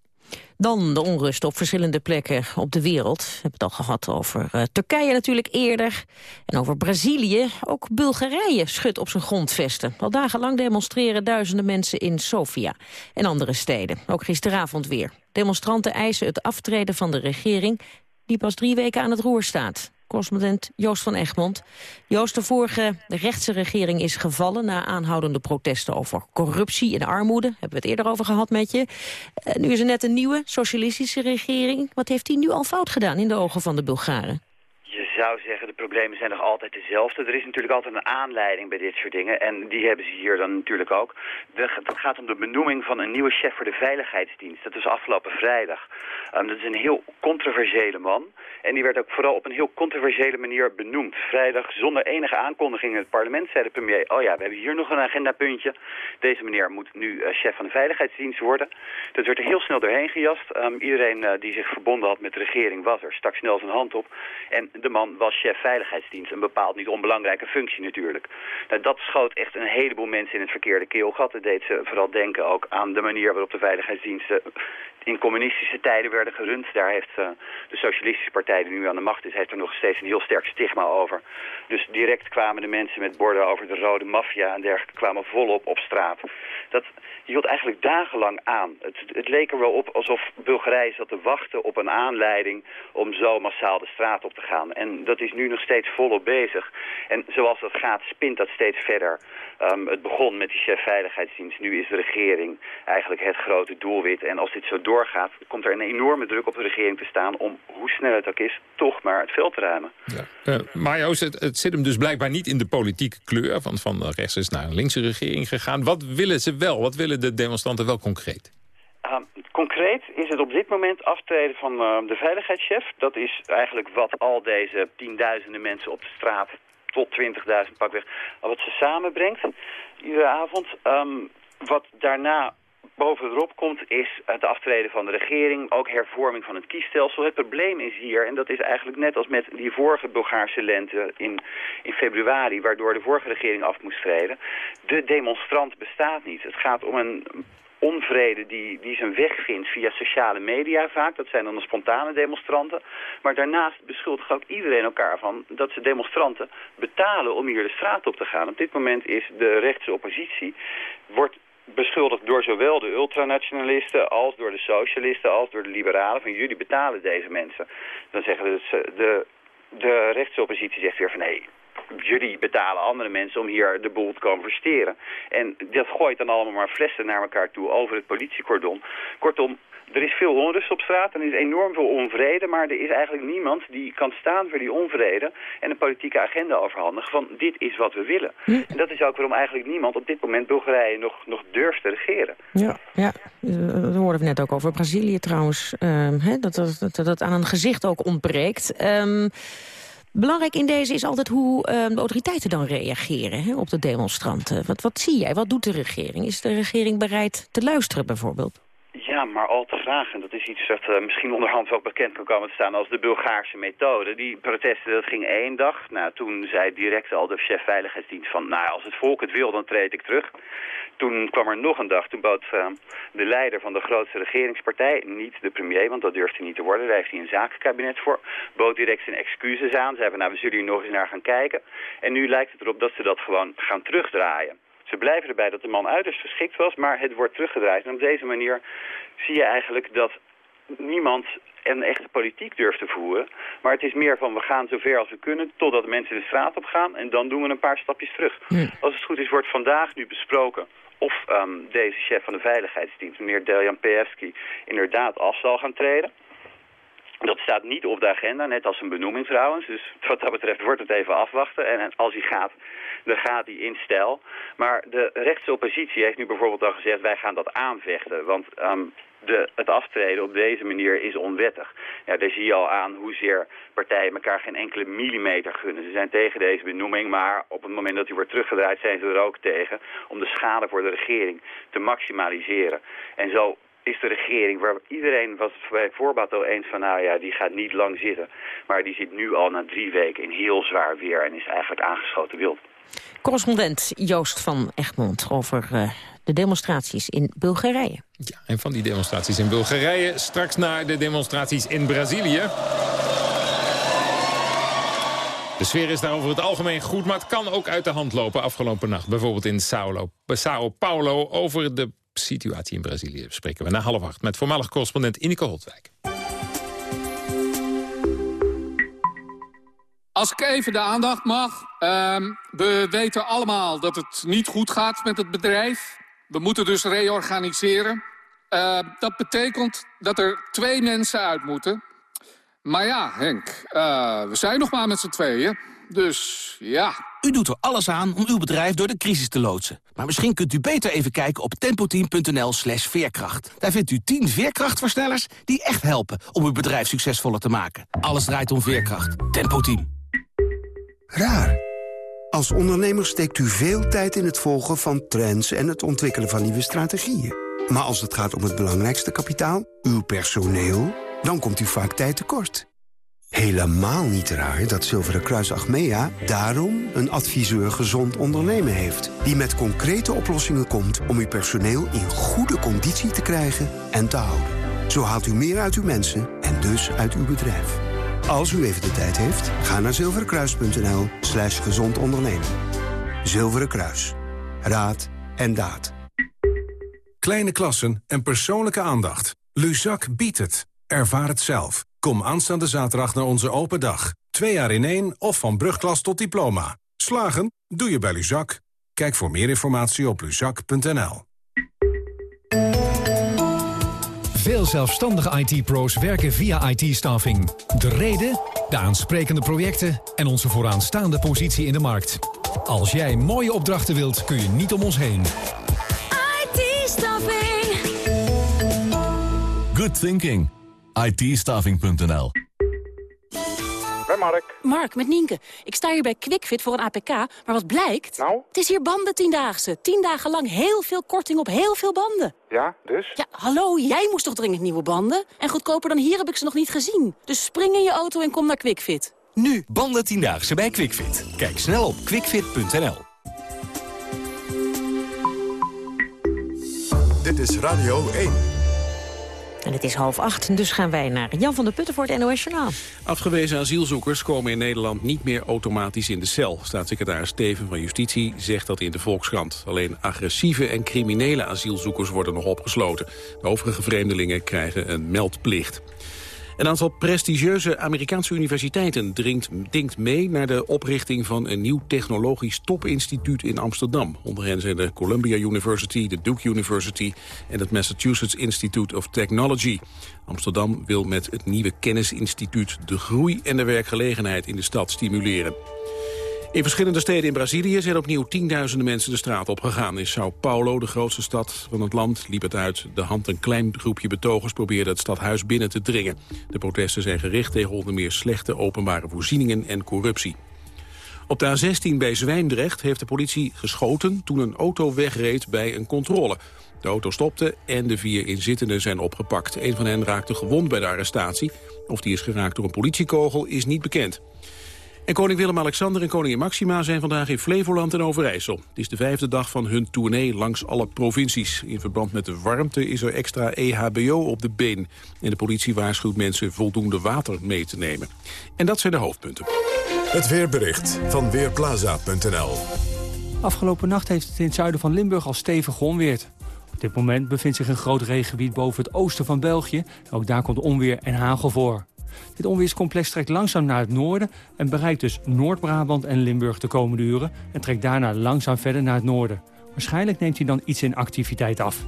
Dan de onrust op verschillende plekken op de wereld. We hebben het al gehad over uh, Turkije natuurlijk eerder. En over Brazilië. Ook Bulgarije schudt op zijn grondvesten. Al dagenlang demonstreren duizenden mensen in Sofia. En andere steden. Ook gisteravond weer. Demonstranten eisen het aftreden van de regering... die pas drie weken aan het roer staat correspondent Joost van Egmond. Joost, de vorige rechtse regering is gevallen... na aanhoudende protesten over corruptie en armoede. Hebben we het eerder over gehad met je. Uh, nu is er net een nieuwe socialistische regering. Wat heeft die nu al fout gedaan in de ogen van de Bulgaren?
Je zou zeggen, de problemen zijn nog altijd dezelfde. Er is natuurlijk altijd een aanleiding bij dit soort dingen. En die hebben ze hier dan natuurlijk ook. Het gaat om de benoeming van een nieuwe chef voor de Veiligheidsdienst. Dat was afgelopen vrijdag. Dat is een heel controversiële man. En die werd ook vooral op een heel controversiële manier benoemd. Vrijdag zonder enige aankondiging in het parlement zei de premier... oh ja, we hebben hier nog een agendapuntje. Deze meneer moet nu uh, chef van de Veiligheidsdienst worden. Dat werd er heel snel doorheen gejast. Um, iedereen uh, die zich verbonden had met de regering was er, stak snel zijn hand op. En de man was chef Veiligheidsdienst. Een bepaald niet onbelangrijke functie natuurlijk. Nou, dat schoot echt een heleboel mensen in het verkeerde keelgat. Dat deed ze vooral denken ook aan de manier waarop de Veiligheidsdiensten in communistische tijden werden gerund. Daar heeft uh, de socialistische partij die nu aan de macht is, heeft er nog steeds een heel sterk stigma over. Dus direct kwamen de mensen met borden over de rode maffia en dergelijke kwamen volop op straat. Dat hield eigenlijk dagenlang aan. Het, het leek er wel op alsof Bulgarije zat te wachten op een aanleiding om zo massaal de straat op te gaan. En dat is nu nog steeds volop bezig. En zoals dat gaat, spint dat steeds verder. Um, het begon met die chef veiligheidsdienst. Nu is de regering eigenlijk het grote doelwit. En als dit zo door doorgaat, komt er een enorme druk op de regering te staan om, hoe snel het ook is, toch maar het veld te ruimen.
Ja. Uh, maar Joost, het, het, zit hem dus blijkbaar niet in de politieke kleur, van, van rechts is naar een linkse regering gegaan. Wat willen ze wel? Wat willen de demonstranten wel concreet?
Uh, concreet is het op dit moment aftreden van uh, de veiligheidschef. Dat is eigenlijk wat al deze tienduizenden mensen op de straat tot 20.000 pakweg, wat ze samenbrengt iedere avond. Um, wat daarna bovenop komt is het aftreden van de regering, ook hervorming van het kiesstelsel. Het probleem is hier, en dat is eigenlijk net als met die vorige Bulgaarse lente in, in februari, waardoor de vorige regering af moest treden. De demonstrant bestaat niet. Het gaat om een onvrede die, die zijn weg vindt via sociale media vaak. Dat zijn dan de spontane demonstranten. Maar daarnaast beschuldigt ook iedereen elkaar van dat ze demonstranten betalen om hier de straat op te gaan. Op dit moment is de rechtse oppositie, wordt beschuldigd door zowel de ultranationalisten als door de socialisten als door de liberalen. Van jullie betalen deze mensen. Dan zeggen de, de, de rechtse oppositie zegt weer van nee, jullie betalen andere mensen om hier de boel te komen versteren. En dat gooit dan allemaal maar flessen naar elkaar toe over het politiecordon. Kortom, er is veel onrust op straat en er is enorm veel onvrede, maar er is eigenlijk niemand die kan staan voor die onvrede en een politieke agenda overhandigen van dit is wat we willen. Hm. En dat is ook waarom eigenlijk niemand op dit moment Bulgarije nog, nog durft te regeren.
Ja, ja. dat hoorden we net ook over Brazilië trouwens, um, hè, dat, dat, dat, dat aan een gezicht ook ontbreekt. Um, Belangrijk in deze is altijd hoe uh, de autoriteiten dan reageren hè, op de demonstranten. Wat, wat zie jij? Wat doet de regering? Is de regering bereid te luisteren bijvoorbeeld?
Maar al te graag. En dat is iets dat uh, misschien onderhand ook bekend kan komen te staan als de Bulgaarse methode. Die protesten, dat ging één dag. Nou, toen zei direct al de chef veiligheidsdienst van, nou, als het volk het wil, dan treed ik terug. Toen kwam er nog een dag, toen bood uh, de leider van de grootste regeringspartij, niet de premier, want dat durfde hij niet te worden, daar heeft hij een zakenkabinet voor, bood direct zijn excuses aan. Ze hebben, nou, we zullen hier nog eens naar gaan kijken. En nu lijkt het erop dat ze dat gewoon gaan terugdraaien. Ze blijven erbij dat de man uiterst geschikt was, maar het wordt teruggedraaid. En op deze manier zie je eigenlijk dat niemand een echte politiek durft te voeren. Maar het is meer van we gaan zover als we kunnen totdat de mensen de straat op gaan en dan doen we een paar stapjes terug. Als het goed is wordt vandaag nu besproken of um, deze chef van de veiligheidsdienst, meneer Deljan Peevski, inderdaad af zal gaan treden. Dat staat niet op de agenda, net als een benoeming trouwens. Dus wat dat betreft wordt het even afwachten. En als hij gaat, dan gaat hij in stijl. Maar de rechtse oppositie heeft nu bijvoorbeeld al gezegd... wij gaan dat aanvechten. Want um, de, het aftreden op deze manier is onwettig. Ja, daar zie je al aan hoezeer partijen elkaar geen enkele millimeter gunnen. Ze zijn tegen deze benoeming, maar op het moment dat die wordt teruggedraaid... zijn ze er ook tegen om de schade voor de regering te maximaliseren. En zo is de regering, waar iedereen was bij voorbaat al eens van, nou ja, die gaat niet lang zitten. Maar die zit nu al na drie weken in heel zwaar weer en is eigenlijk aangeschoten wild.
Correspondent Joost van Egmond over uh, de demonstraties in Bulgarije.
Ja, en van die demonstraties in Bulgarije straks naar de demonstraties in Brazilië. De sfeer is daar over het algemeen goed, maar het kan ook uit de hand lopen afgelopen nacht. Bijvoorbeeld in Sao, Sao Paulo over de situatie in Brazilië spreken we na half acht... met voormalig correspondent Ineke Holtwijk.
Als ik even de aandacht mag. Uh, we weten allemaal dat het niet goed gaat met het bedrijf. We moeten dus reorganiseren. Uh, dat betekent dat er twee mensen uit moeten. Maar ja, Henk, uh, we zijn nog maar met z'n tweeën. Dus ja.
U doet er alles aan om uw bedrijf door de crisis te loodsen. Maar misschien kunt u beter even kijken op tempoteam.nl slash veerkracht. Daar vindt u 10 veerkrachtversnellers die echt helpen om uw bedrijf succesvoller te maken. Alles draait om veerkracht. Tempoteam.
Raar. Als ondernemer steekt u veel tijd in het volgen van trends en het ontwikkelen van nieuwe strategieën. Maar als het gaat om het belangrijkste kapitaal, uw personeel, dan komt u vaak tijd tekort. Helemaal niet raar dat Zilveren Kruis Achmea daarom een adviseur gezond ondernemen heeft. Die met concrete oplossingen komt om uw personeel in goede conditie te krijgen en te houden. Zo haalt u meer uit uw mensen en dus uit uw bedrijf. Als u even de tijd heeft, ga naar zilverenkruis.nl slash gezond ondernemen. Zilveren Kruis. Raad en daad.
Kleine klassen en persoonlijke aandacht. Luzak biedt het. Ervaar het zelf. Kom aanstaande zaterdag naar onze open dag. Twee jaar in één of van brugklas tot diploma. Slagen? Doe je bij Luzak. Kijk voor meer informatie op luzak.nl. Veel zelfstandige IT-pro's werken via IT-staffing. De reden, de aansprekende projecten en onze vooraanstaande positie in de markt. Als jij mooie opdrachten wilt, kun je niet om ons heen.
IT-staffing.
Good thinking. It
Bij Mark.
Mark, met Nienke. Ik sta hier bij QuickFit voor een APK, maar wat blijkt?
Nou?
Het is hier banden tiendaagse. Tien dagen lang heel veel korting op heel veel banden.
Ja, dus?
Ja, hallo, jij moest toch dringend nieuwe banden? En goedkoper dan hier heb ik ze nog niet gezien. Dus spring in je auto en kom naar QuickFit.
Nu, banden tiendaagse bij QuickFit. Kijk snel op quickfit.nl.
Dit is Radio 1.
En het is half acht, dus gaan wij naar Jan van der Putten voor het NOS Journaal.
Afgewezen asielzoekers komen in Nederland niet meer automatisch in de cel. Staatssecretaris Steven van Justitie zegt dat in de Volkskrant. Alleen agressieve en criminele asielzoekers worden nog opgesloten. De overige vreemdelingen krijgen een meldplicht. Een aantal prestigieuze Amerikaanse universiteiten dringt, mee naar de oprichting van een nieuw technologisch topinstituut in Amsterdam. Onder hen zijn de Columbia University, de Duke University en het Massachusetts Institute of Technology. Amsterdam wil met het nieuwe kennisinstituut de groei en de werkgelegenheid in de stad stimuleren. In verschillende steden in Brazilië zijn opnieuw tienduizenden mensen de straat opgegaan. In Sao Paulo, de grootste stad van het land, liep het uit. De hand een klein groepje betogers probeerde het stadhuis binnen te dringen. De protesten zijn gericht tegen onder meer slechte openbare voorzieningen en corruptie. Op de A16 bij Zwijndrecht heeft de politie geschoten toen een auto wegreed bij een controle. De auto stopte en de vier inzittenden zijn opgepakt. Een van hen raakte gewond bij de arrestatie. Of die is geraakt door een politiekogel is niet bekend. En koning Willem-Alexander en koningin Maxima zijn vandaag in Flevoland en Overijssel. Het is de vijfde dag van hun tournee langs alle provincies. In verband met de warmte is er extra EHBO op de been. En de politie waarschuwt mensen voldoende water mee te nemen. En dat zijn de hoofdpunten.
Het weerbericht van Weerplaza.nl
Afgelopen nacht heeft het in het zuiden van Limburg al stevig onweerd. Op dit moment bevindt zich een groot regengebied boven het oosten van België. Ook daar komt onweer en hagel voor. Dit onweerscomplex trekt langzaam naar het noorden... en bereikt dus Noord-Brabant en Limburg de komende uren... en trekt daarna langzaam verder naar het noorden. Waarschijnlijk neemt hij dan iets in activiteit af.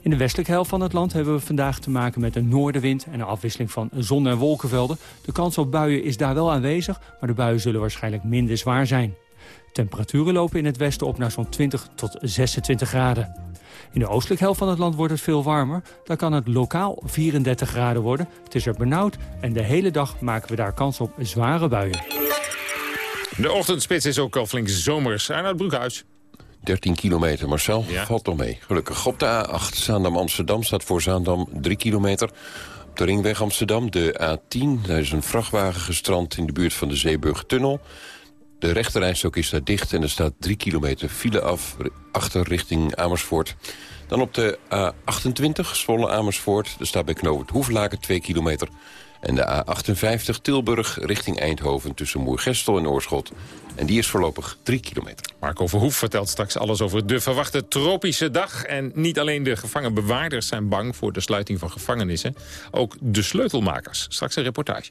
In de westelijke helft van het land hebben we vandaag te maken met een noordenwind... en een afwisseling van zon- en wolkenvelden. De kans op buien is daar wel aanwezig, maar de buien zullen waarschijnlijk minder zwaar zijn. Temperaturen lopen in het westen op naar zo'n 20 tot 26 graden. In de oostelijke helft van het land wordt het veel warmer. Dan kan het lokaal 34 graden worden. Het is er benauwd en de hele dag maken we daar kans op zware buien.
De ochtendspits is ook al flink zomers. Arnoud Broekhuis.
13 kilometer, Marcel. Valt nog mee. Gelukkig. Op de A8 Zaandam-Amsterdam staat voor Zaandam 3 kilometer. Op de ringweg Amsterdam, de A10. Daar is een vrachtwagen gestrand in de buurt van de Zeeburgtunnel. De rechterrijstok is daar dicht en er staat 3 kilometer file af... achter richting Amersfoort. Dan op de A28, Zwolle Amersfoort. Er staat bij Knoopert Hoeflaken 2 kilometer. En de A58 Tilburg richting Eindhoven tussen Moergestel en Oorschot. En die is voorlopig 3 kilometer.
Marco Verhoef vertelt straks alles over de verwachte tropische dag. En niet alleen de gevangenbewaarders zijn bang voor de sluiting van gevangenissen. Ook de sleutelmakers. Straks een reportage.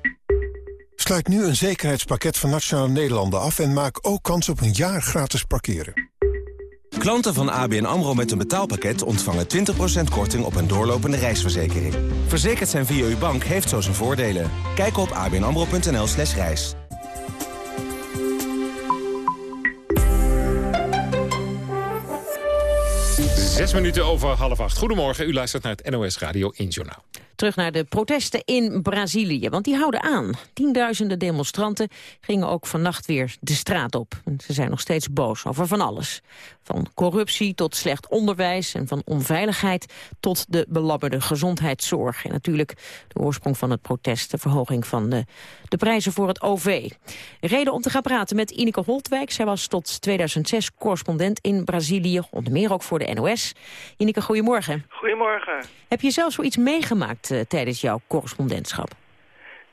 Sluit nu een zekerheidspakket van Nationale Nederlanden af... en maak ook kans op een jaar gratis parkeren.
Klanten van ABN AMRO met een betaalpakket ontvangen 20% korting op een doorlopende reisverzekering. Verzekerd zijn via uw bank heeft zo zijn voordelen. Kijk op abnamro.nl slash reis.
Zes minuten over half acht. Goedemorgen, u luistert naar het NOS Radio 1 Journaal.
Terug naar de protesten in Brazilië, want die houden aan. Tienduizenden demonstranten gingen ook vannacht weer de straat op. En ze zijn nog steeds boos over van alles. Van corruptie tot slecht onderwijs en van onveiligheid... tot de belabberde gezondheidszorg. En natuurlijk de oorsprong van het protest, de verhoging van de, de prijzen voor het OV. Reden om te gaan praten met Ineke Holtwijk. Zij was tot 2006 correspondent in Brazilië, onder meer ook voor de NOS. Ineke, goedemorgen.
Goedemorgen.
Heb je zelf zoiets meegemaakt uh, tijdens jouw correspondentschap?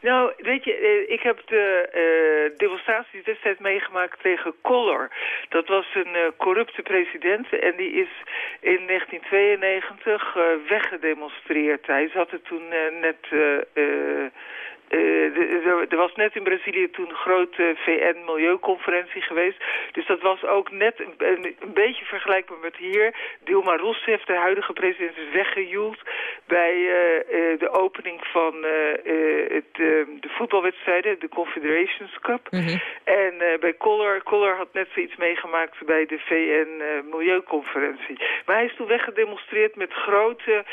Nou, weet je, eh, ik heb de uh, demonstraties destijds meegemaakt tegen Collor. Dat was een corrupte president en die is in 1992 uh, weggedemonstreerd. Hij zat er toen net... Uh, er was net in Brazilië toen een grote VN-milieuconferentie geweest. Dus dat was ook net een, beetje vergelijkbaar met hier. Dilma Rousseff, de huidige president, is weggejoeld bij uh, uh, de opening van het, de voetbalwedstrijden, de Confederations Cup. Mm -hmm. En bij Collor, Collor had net zoiets meegemaakt bij de VN-milieuconferentie. maar hij is toen weggedemonstreerd met grote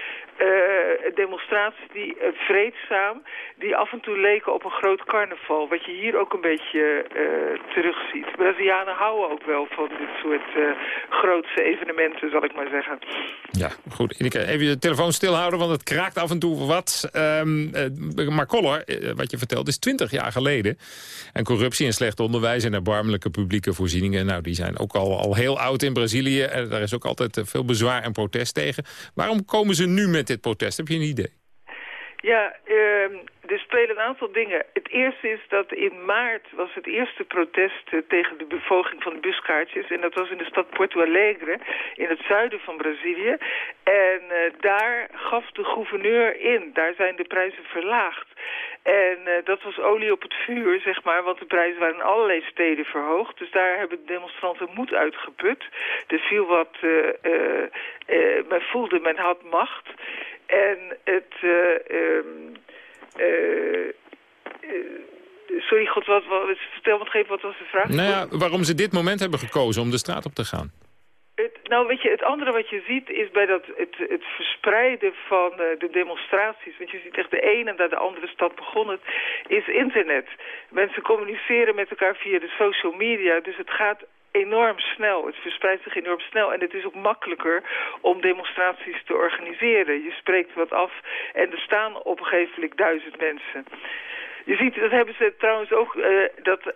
demonstraties die vreedzaam, die af en toe leken op een groot carnaval. Wat je hier ook een beetje uh, terugziet. Brazilianen houden ook wel van dit soort uh, grootse evenementen, zal ik maar zeggen.
Ja, goed. Even de telefoon stilhouden, want het kraakt af en toe wat. Um, maar Collor, wat je vertelt, is 20 jaar geleden. En corruptie en slecht onderwijs en erbarmelijke publieke voorzieningen... nou, die zijn ook al, al heel oud in Brazilië. En daar is ook altijd veel bezwaar en protest tegen. Waarom komen ze nu met dit protest? Heb je een idee?
Ja, uh, er spelen een aantal dingen. Het eerste is dat in maart was het eerste protest uh, tegen de bevoging van de buskaartjes. En dat was in de stad Porto Alegre, in het zuiden van Brazilië. En uh, daar gaf de gouverneur in. Daar zijn de prijzen verlaagd. En uh, dat was olie op het vuur, zeg maar, want de prijzen waren in allerlei steden verhoogd. Dus daar hebben de demonstranten moed uitgeput. Er viel wat, men voelde, men had macht. En het... Um, sorry, God, wat, wat, vertel me even, wat was de vraag?
Nou ja, waarom ze dit moment hebben gekozen om de straat op te gaan.
Het, nou, weet je, het andere wat je ziet is bij dat, het, het verspreiden van uh, de demonstraties. Want je ziet echt de ene naar de andere stad begonnen, is internet. Mensen communiceren met elkaar via de social media. Dus het gaat enorm snel. Het verspreidt zich enorm snel. En het is ook makkelijker om demonstraties te organiseren. Je spreekt wat af en er staan op een gegeven moment duizend mensen. Je ziet, dat hebben ze trouwens ook, uh, dat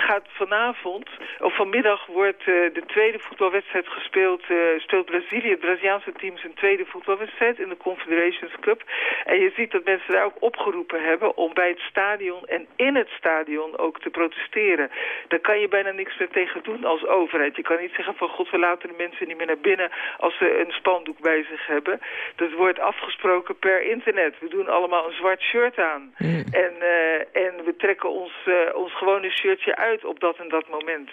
gaat vanavond, of vanmiddag wordt uh, de tweede voetbalwedstrijd gespeeld. Uh, speelt Brazilië, het Braziliaanse team zijn tweede voetbalwedstrijd in de Confederations Cup. En je ziet dat mensen daar ook opgeroepen hebben om bij het stadion en in het stadion ook te protesteren. Daar kan je bijna niks meer tegen doen als overheid. Je kan niet zeggen van god, we laten de mensen niet meer naar binnen als ze een spandoek bij zich hebben. Dat wordt afgesproken per internet. We doen allemaal een zwart shirt aan. Mm. En, uh, en we trekken ons, ons gewone shirtje uit op dat en dat moment.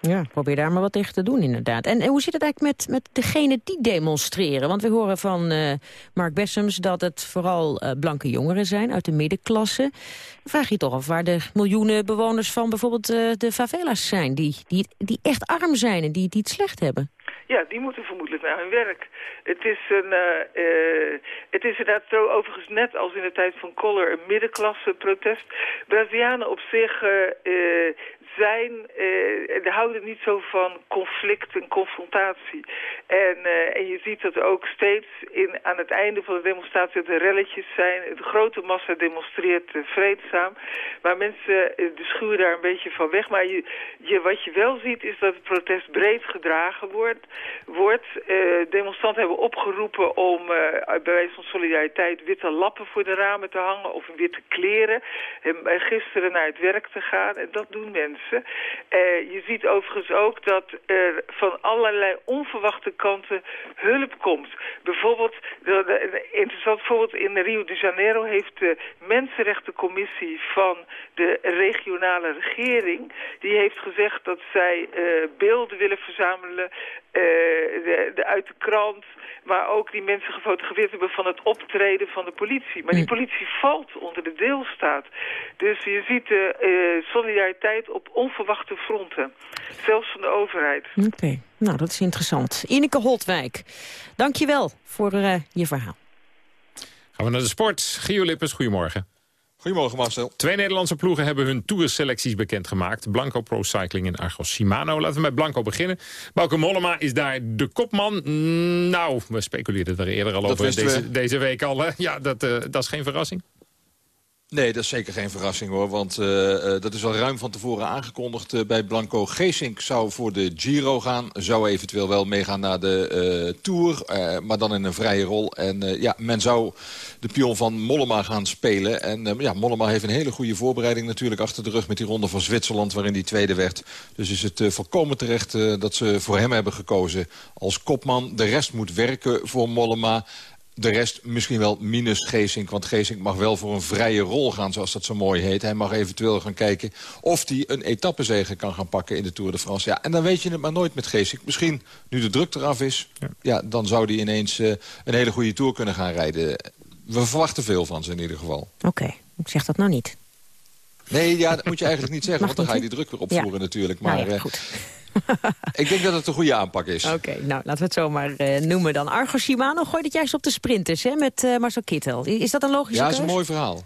Ja, probeer daar maar wat tegen te doen inderdaad. En, en hoe zit het eigenlijk met, met degenen die demonstreren? Want we horen van uh, Mark Bessems dat het vooral uh, blanke jongeren zijn uit de middenklasse. Vraag je toch af waar de miljoenen bewoners van bijvoorbeeld uh, de favela's zijn... Die, die, die echt arm zijn en die, die het slecht hebben.
Ja, die moeten vermoedelijk naar hun werk. Het is, een, uh, het is inderdaad zo, overigens net als in de tijd van Collor, een middenklasse protest. Brazilianen op zich uh, zijn, uh, houden niet zo van conflict en confrontatie. En, uh, en je ziet dat ook steeds in, aan het einde van de demonstratie de relletjes zijn. De grote massa demonstreert uh, vreedzaam. Maar mensen de schuwen daar een beetje van weg. Maar je, wat je wel ziet is dat het protest breed gedragen wordt. wordt. demonstranten hebben opgeroepen om bij wijze van solidariteit witte lappen voor de ramen te hangen. Of witte kleren. En gisteren naar het werk te gaan. En dat doen mensen. Uh, je ziet overigens ook dat er van allerlei onverwachte kanten hulp komt. Bijvoorbeeld, een interessant voorbeeld in Rio de Janeiro heeft de Mensenrechtencommissie van de regionale regering, die heeft gezegd dat zij uh, beelden willen verzamelen uh, de, de, uit de krant, maar ook die mensen gefotografeerd hebben van het optreden van de politie. Maar die politie valt onder de deelstaat. Dus je ziet de uh, solidariteit op onverwachte fronten. Zelfs van de overheid.
Oké, nou dat is interessant. Ineke Holtwijk, dankjewel voor uh, je verhaal.
Gaan we naar de sport. Gio Lippens, goedemorgen.
Goedemorgen Marcel.
Twee Nederlandse ploegen hebben hun tourselecties bekendgemaakt. Blanco Pro Cycling en Argos Shimano. Laten we met Blanco beginnen. Bauke Mollema is daar de kopman. Nou, we speculeerden er eerder al over deze, deze, week al. Hè? Ja, dat, uh, dat is geen verrassing.
Nee, dat is zeker geen verrassing hoor. Want uh, uh, dat is al ruim van tevoren aangekondigd uh, bij Blanco. Geesink zou voor de Giro gaan. Zou eventueel wel meegaan naar de Tour. maar dan in een vrije rol. En ja, men zou de pion van Mollema gaan spelen. En ja, Mollema heeft een hele goede voorbereiding natuurlijk achter de rug... met die ronde van Zwitserland waarin hij tweede werd. Dus is het volkomen terecht dat ze voor hem hebben gekozen als kopman. De rest moet werken voor Mollema. De rest misschien wel minus Geesink. Want Geesink mag wel voor een vrije rol gaan, zoals dat zo mooi heet. Hij mag eventueel gaan kijken of hij een etappezege kan gaan pakken in de Tour de France. Ja, en dan weet je het maar nooit met Geesink. Misschien, nu de druk eraf is, ja. ja dan zou hij ineens uh, een hele goede Tour kunnen gaan rijden. We verwachten veel van ze in ieder geval.
Oké, okay. ik zeg dat nou niet.
Nee, ja, dat moet je eigenlijk niet zeggen, want dan ga je die druk weer opvoeren ja. natuurlijk. Maar,
nou ja, goed. [LAUGHS]
ik denk dat het een goede aanpak is.
Oké, okay, nou laten we het zo maar uh, noemen dan. Argo Shimano gooit het juist op de sprinters hè, met uh, Marcel Kittel. Is dat een logische
Ja, dat is een mooi verhaal.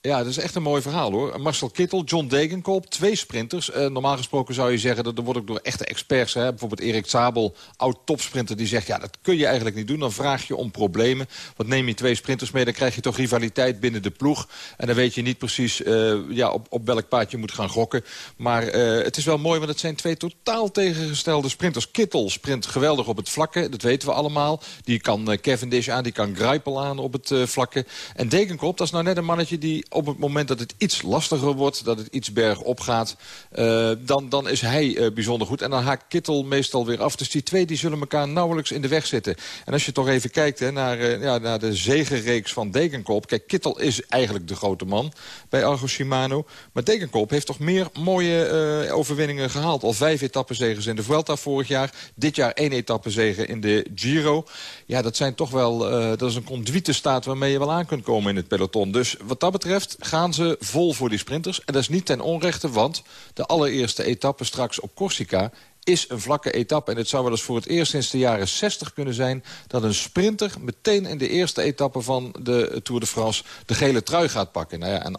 Ja, dat is echt een mooi verhaal hoor. Marcel Kittel, John Degenkolb, twee sprinters. Uh, normaal gesproken zou je zeggen, dat er wordt ook door echte experts... Hè, bijvoorbeeld Erik Zabel, oud-topsprinter, die zegt... ja, dat kun je eigenlijk niet doen, dan vraag je om problemen. Want neem je twee sprinters mee, dan krijg je toch rivaliteit binnen de ploeg. En dan weet je niet precies uh, ja, op, op welk paard je moet gaan gokken. Maar uh, het is wel mooi, want het zijn twee totaal tegengestelde sprinters. Kittel sprint geweldig op het vlakke, dat weten we allemaal. Die kan Cavendish aan, die kan Greipel aan op het vlakke. En Degenkolb, dat is nou net een mannetje die op het moment dat het iets lastiger wordt, dat het iets bergop gaat, uh, dan, dan is hij uh, bijzonder goed. En dan haakt Kittel meestal weer af. Dus die twee die zullen elkaar nauwelijks in de weg zitten. En als je toch even kijkt hè, naar, uh, ja, naar de zegenreeks van Dekenkop. Kijk, Kittel is eigenlijk de grote man bij Argo Shimano. Maar Dekenkop heeft toch meer mooie overwinningen gehaald. Al vijf etappenzegers in de Vuelta vorig jaar. Dit jaar één etappenzege in de Giro. Ja, dat zijn toch wel, dat is een conduite staat waarmee je wel aan kunt komen in het peloton. Dus wat dat betreft gaan ze vol voor die sprinters. En dat is niet ten onrechte, want de allereerste etappe straks op Corsica is een vlakke etappe. En het zou wel eens voor het eerst sinds de jaren 60 kunnen zijn... dat een sprinter meteen in de eerste etappe van de Tour de France... de gele trui gaat pakken. Nou ja, een,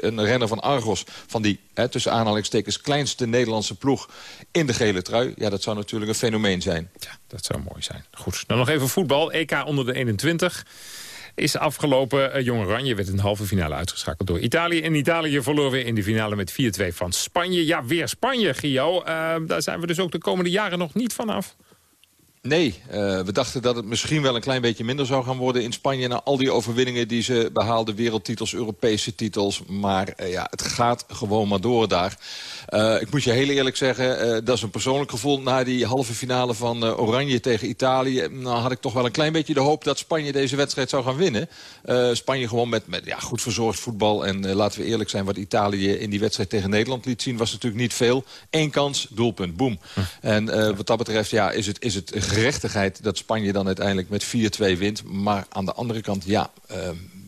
een renner van Argos, van die hè, tussen aanhalingstekens... kleinste Nederlandse ploeg in de gele trui... ja, dat zou natuurlijk een fenomeen zijn.
Ja, dat zou mooi zijn. Goed, dan nog even voetbal. EK onder de 21 is afgelopen. Uh, Jong Oranje werd in de halve finale uitgeschakeld door Italië. En Italië verloor weer in de finale met 4-2 van Spanje. Ja, weer Spanje, Gio. Uh, daar zijn we dus ook de komende jaren nog niet vanaf.
Nee, uh, we dachten dat het misschien wel een klein beetje minder zou gaan worden in Spanje... na al die overwinningen die ze behaalden, wereldtitels, Europese titels. Maar uh, ja, het gaat gewoon maar door daar. Uh, ik moet je heel eerlijk zeggen, dat is een persoonlijk gevoel... na die halve finale van Oranje tegen Italië... nou had ik toch wel een klein beetje de hoop dat Spanje deze wedstrijd zou gaan winnen. Spanje gewoon met, met ja, goed verzorgd voetbal. En laten we eerlijk zijn, wat Italië in die wedstrijd tegen Nederland liet zien... was natuurlijk niet veel. Eén kans, doelpunt, boom. Hm. En wat dat betreft ja, is het... Is het gerechtigheid dat Spanje dan uiteindelijk met 4-2 wint. Maar aan de andere kant, ja, uh,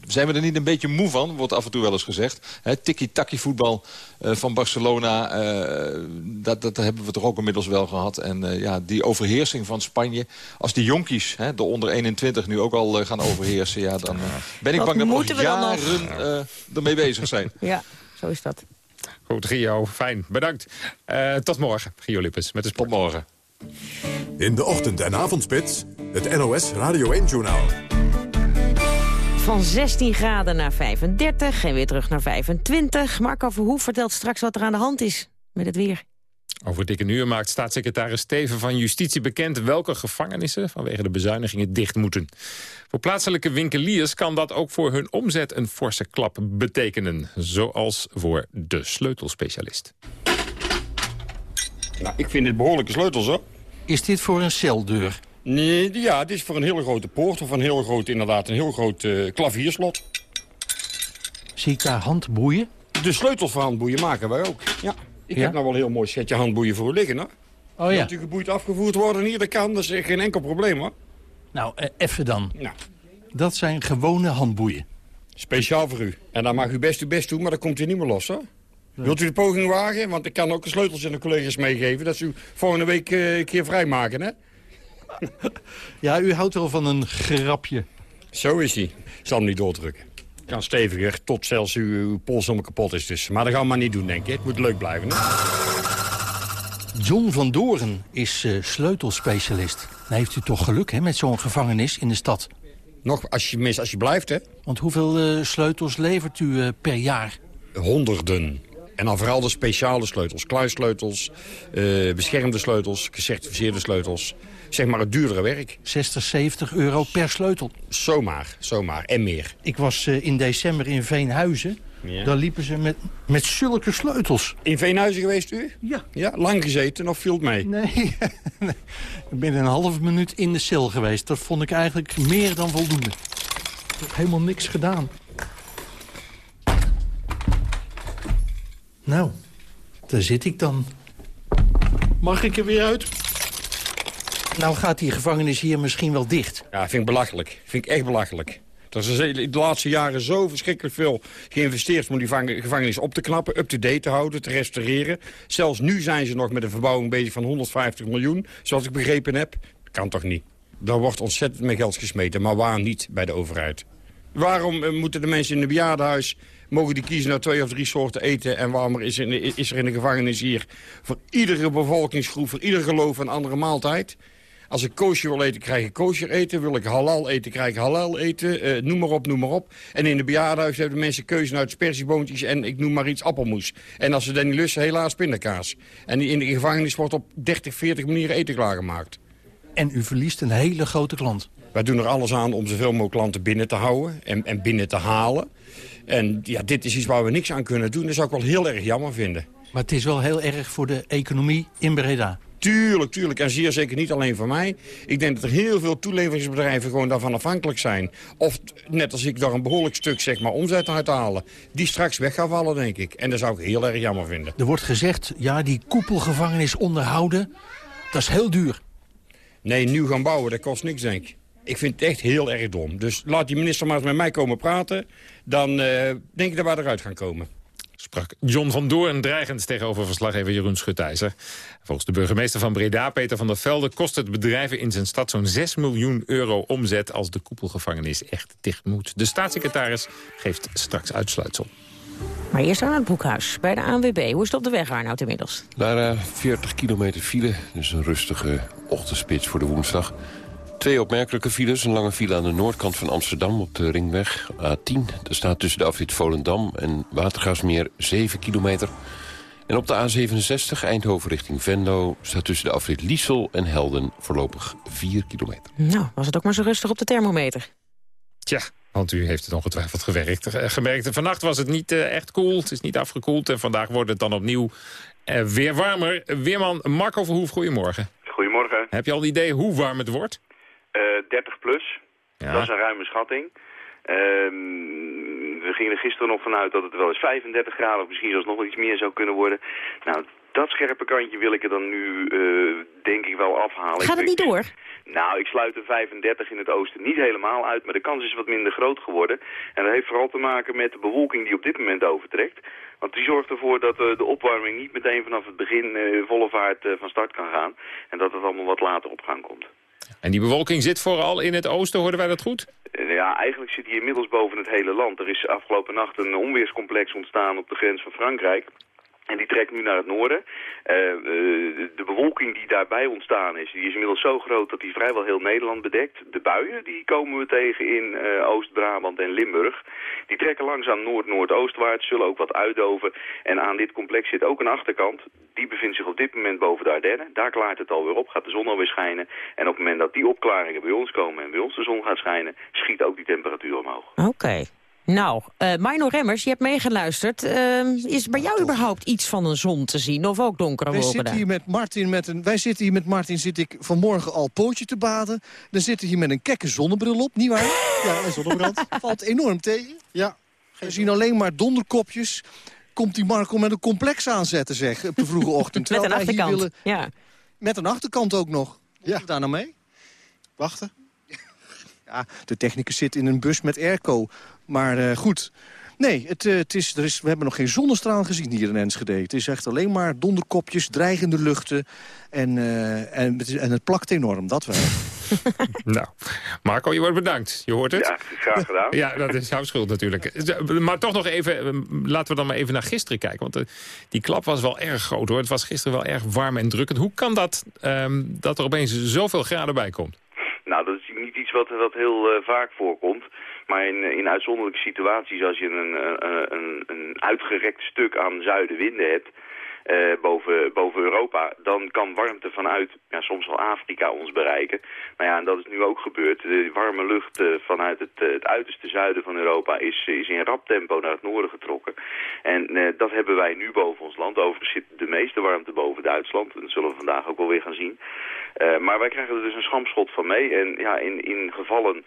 Zijn we er niet een beetje moe van, wordt af en toe wel eens gezegd. Tiki-taki voetbal uh, van Barcelona, uh, dat, dat hebben we toch ook inmiddels wel gehad. En uh, ja, die overheersing van Spanje, als die jonkies, hè, de onder 21 nu ook al gaan overheersen... Ja, dan ben ik
Wat
bang dat we nog
we dan
jaren ermee bezig zijn. [LAUGHS]
Ja, zo is dat.
Goed, Gio, fijn. Bedankt. tot morgen, Gio Lippes, met de spot morgen.
In de ochtend- en avondspits, het NOS Radio 1-journaal.
Van 16 graden naar 35 en weer terug naar 25. Marco Verhoef vertelt straks wat er aan de hand is met het weer.
Over dikke uur maakt staatssecretaris Steven van Justitie bekend... welke gevangenissen vanwege de bezuinigingen dicht moeten. Voor plaatselijke winkeliers kan dat ook voor hun omzet een forse klap betekenen. Zoals voor de sleutelspecialist.
Nou, ik vind dit behoorlijke sleutels, hoor.
Is dit voor een celdeur?
Nee, ja, dit is voor een hele grote poort of een heel groot, inderdaad, een heel groot uh, klavierslot.
Zie ik daar handboeien?
De sleutels voor handboeien maken wij ook, ja. Ik
Ja?
heb nou wel een heel mooi setje handboeien voor u liggen, hoor.
Oh ja.
Moet u geboeid afgevoerd worden hier, dat kan, dat is geen enkel probleem, hoor.
Nou, eh, even dan.
Nou.
Dat zijn gewone handboeien.
Speciaal voor u. En dan mag u best uw best doen, maar dan komt u niet meer los, hoor. Wilt u de poging wagen? Want ik kan ook de sleutels aan de collega's meegeven... dat ze u volgende week eh, een keer vrijmaken, hè? [LAUGHS]
Ja, u houdt wel van een grapje.
Zo is hij. Ik zal hem niet doordrukken. Kan steviger, tot zelfs uw, uw pols helemaal kapot is dus. Maar dat gaan we maar niet doen, denk ik. Het moet leuk blijven, hè?
John van Doren is eh, sleutelspecialist. Dan heeft u toch geluk hè, met zo'n gevangenis in de stad.
Nog, als je, mis, als je blijft, hè?
Want hoeveel eh, sleutels levert u per jaar?
Honderden. En dan vooral de speciale sleutels. Kluissleutels, eh, beschermde sleutels, gecertificeerde sleutels. Zeg maar het duurdere werk.
60, 70 euro per sleutel.
Zomaar, zomaar. En meer.
Ik was eh, in december in Veenhuizen.
Ja.
Daar liepen ze met, met zulke sleutels.
In Veenhuizen geweest u?
Ja.
Ja, lang gezeten of viel het mee?
Nee, [LAUGHS] nee. ik ben een half minuut in de cel geweest. Dat vond ik eigenlijk meer dan voldoende. Ik heb helemaal niks gedaan. Nou, daar zit ik dan. Mag ik er weer uit? Nou gaat die gevangenis hier misschien wel dicht.
Ja, vind ik belachelijk. Vind ik echt belachelijk. Er is de laatste jaren zo verschrikkelijk veel geïnvesteerd... om die vang- gevangenis op te knappen, up-to-date te houden, te restaureren. Zelfs nu zijn ze nog met een verbouwing bezig van 150 miljoen, zoals ik begrepen heb. Kan toch niet? Daar wordt ontzettend met geld gesmeten, maar waar niet bij de overheid? Waarom eh, moeten de mensen in het bejaardenhuis... mogen die kiezen naar twee of drie soorten eten... en waarom is er, in, is er in de gevangenis hier... voor iedere bevolkingsgroep, voor ieder geloof een andere maaltijd... Als ik koosje wil eten, krijg ik kosher eten. Wil ik halal eten, krijg ik halal eten. Eh, noem maar op, noem maar op. En in de bejaardenhuis hebben de mensen keuze uit spersieboontjes... en ik noem maar iets appelmoes. En als ze dan niet lussen, helaas pindakaas. En in de gevangenis wordt op 30, 40 manieren eten klaargemaakt.
En u verliest een hele grote klant.
Wij doen er alles aan om zoveel mogelijk klanten binnen te houden en, en binnen te halen. En ja, dit is iets waar we niks aan kunnen doen. Dat zou ik wel heel erg jammer vinden.
Maar het is wel heel erg voor de economie in Breda.
Tuurlijk, tuurlijk. En zeer zeker niet alleen voor mij. Ik denk dat er heel veel toeleveringsbedrijven gewoon daarvan afhankelijk zijn. Of net als ik daar een behoorlijk stuk zeg maar, omzet uit halen. Die straks weg gaan vallen, denk ik. En dat zou ik heel erg jammer vinden.
Er wordt gezegd, ja, die koepelgevangenis onderhouden, dat is heel duur.
Nee, nieuw gaan bouwen, dat kost niks, denk ik. Ik vind het echt heel erg dom. Dus laat die minister maar eens met mij komen praten. Dan eh, denk ik dat wij eruit gaan komen.
Sprak John van Doorn dreigend tegenover verslaggever Jeroen Schutijzer. Volgens de burgemeester van Breda, Peter van der Velde... kost het bedrijven in zijn stad zo'n 6 miljoen euro omzet... als de koepelgevangenis echt dicht moet. De staatssecretaris geeft straks uitsluitsel.
Maar eerst aan het boekhuis bij de ANWB. Hoe is het op de weg, Arnoud, inmiddels?
Lara, 40 kilometer file, dus een rustige ochtendspits voor de woensdag. Twee opmerkelijke files. Een lange file aan de noordkant van Amsterdam op de ringweg A10. Er staat tussen de afrit Volendam en Watergaasmeer 7 kilometer. En op de A67 Eindhoven richting Venlo staat tussen de afrit Liesel en Helden voorlopig 4 kilometer.
Nou, was het ook maar zo rustig op de thermometer.
Tja, want u heeft het ongetwijfeld gewerkt, eh, gemerkt. Vannacht was het niet eh, echt koel, het is niet afgekoeld... en vandaag wordt het dan opnieuw eh, weer warmer. Weerman Marco Verhoef, goedemorgen.
Goedemorgen.
Heb je al een idee hoe warm het wordt?
Eh 30 plus.
Ja.
Dat is een ruime schatting. Ehm, we gingen er gisteren nog vanuit dat het wel eens 35 graden of misschien zelfs nog wel iets meer zou kunnen worden. Nou, dat scherpe kantje wil ik er dan nu eh, denk ik wel afhalen.
Gaat het niet door?
Nou, ik sluit de 35 in het oosten niet helemaal uit, maar de kans is wat minder groot geworden. En dat heeft vooral te maken met de bewolking die op dit moment overtrekt. Want die zorgt ervoor dat uh, de opwarming niet meteen vanaf het begin uh, volle vaart van start kan gaan. En dat het allemaal wat later op gang komt.
En die bewolking zit vooral in het oosten, hoorden wij dat goed?
Ja, eigenlijk zit hij inmiddels boven het hele land. Er is afgelopen nacht een onweerscomplex ontstaan op de grens van Frankrijk. En die trekt nu naar het noorden. Uh, uh, de bewolking die daarbij ontstaan is, die is inmiddels zo groot dat die vrijwel heel Nederland bedekt. De buien, die komen we tegen in uh, Oost-Brabant en Limburg. Die trekken langzaam noord-noordoostwaarts, zullen ook wat uitdoven. En aan dit complex zit ook een achterkant. Die bevindt zich op dit moment boven de Ardennen. Daar klaart het alweer op, gaat de zon alweer schijnen. En op het moment dat die opklaringen bij ons komen en bij ons de zon gaat schijnen, schiet ook die temperatuur omhoog.
Oké. Nou, uh, Mino Remmers, je hebt meegeluisterd. Uh, is bij jou überhaupt iets van een zon te zien? Of ook donkere
wij
wolken
zitten hier met Martin met een, Wij zitten hier met Martin, zit ik vanmorgen al pootje te baden. Dan zitten hier met een kekke zonnebril op, nietwaar? [LAUGHS] ja, een zonnebrand. Valt enorm tegen. Ja. We zien alleen maar donderkopjes. Komt die Marco met een complex aanzetten, zeg, op de vroege ochtend. [LAUGHS]
met een achterkant, willen... ja.
Met een achterkant ook nog.
Ja.
Daar nou mee? Wachten. [LAUGHS] Ja, de technicus zit in een bus met airco. Maar uh, goed, nee, het, uh, het is, er is, we hebben nog geen zonnestraal gezien hier in Enschede. Het is echt alleen maar donderkopjes, dreigende luchten. En, uh, en, het, en het plakt enorm, dat wel. [LAUGHS]
nou, Marco, je wordt bedankt. Je hoort het?
Ja, graag gedaan.
ja, dat is jouw schuld natuurlijk. Maar toch nog even, laten we dan maar even naar gisteren kijken. Want die klap was wel erg groot hoor. Het was gisteren wel erg warm en drukkend. Hoe kan dat, um, dat er opeens zoveel graden bij komt?
Nou, dat is niet iets wat, wat heel uh, vaak voorkomt. Maar in, in uitzonderlijke situaties, als je een, een, een uitgerekt stuk aan zuidenwinden hebt... Uh, boven, boven Europa, dan kan warmte vanuit ja, soms wel Afrika ons bereiken. Nou ja, en dat is nu ook gebeurd. De warme lucht uh, vanuit het, uh, het uiterste zuiden van Europa is, is in rap tempo naar het noorden getrokken. En dat hebben wij nu boven ons land. Overigens zit de meeste warmte boven Duitsland. En dat zullen we vandaag ook wel weer gaan zien. maar wij krijgen er dus een schampschot van mee. En ja, in, in gevallen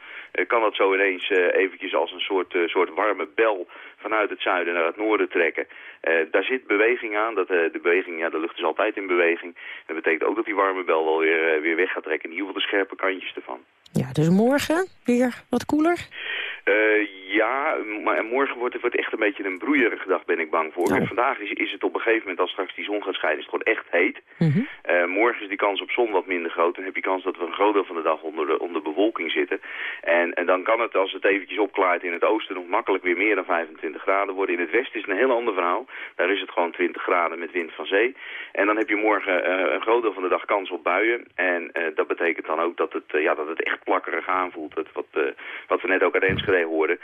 kan dat zo ineens eventjes als een soort, soort warme bel vanuit het zuiden naar het noorden trekken. Uh, daar zit beweging aan. Dat, uh, de beweging, ja, de lucht is altijd in beweging. Dat betekent ook dat die warme bel wel weer, uh, weer weg gaat trekken. In ieder geval de scherpe kantjes ervan.
Ja, dus morgen weer wat koeler?
Ja, maar morgen wordt het wordt echt een beetje een broeierige dag, ben ik bang voor.
Oh.
En vandaag is, is het op een gegeven moment, als straks die zon gaat schijnen, is het gewoon echt heet.
Mm -hmm.
morgen is die kans op zon wat minder groot. Dan heb je kans dat we een groot deel van de dag onder de, onder bewolking zitten. En, en dan kan het, als het eventjes opklaart in het oosten, nog makkelijk weer meer dan 25 graden worden. In het westen is het een heel ander verhaal. Daar is het gewoon 20 graden met wind van zee. En dan heb je morgen uh, een groot deel van de dag kans op buien. En dat betekent dan ook dat het, ja, dat het echt plakkerig aanvoelt. Het, wat, wat we net ook uit Enschede hoorden.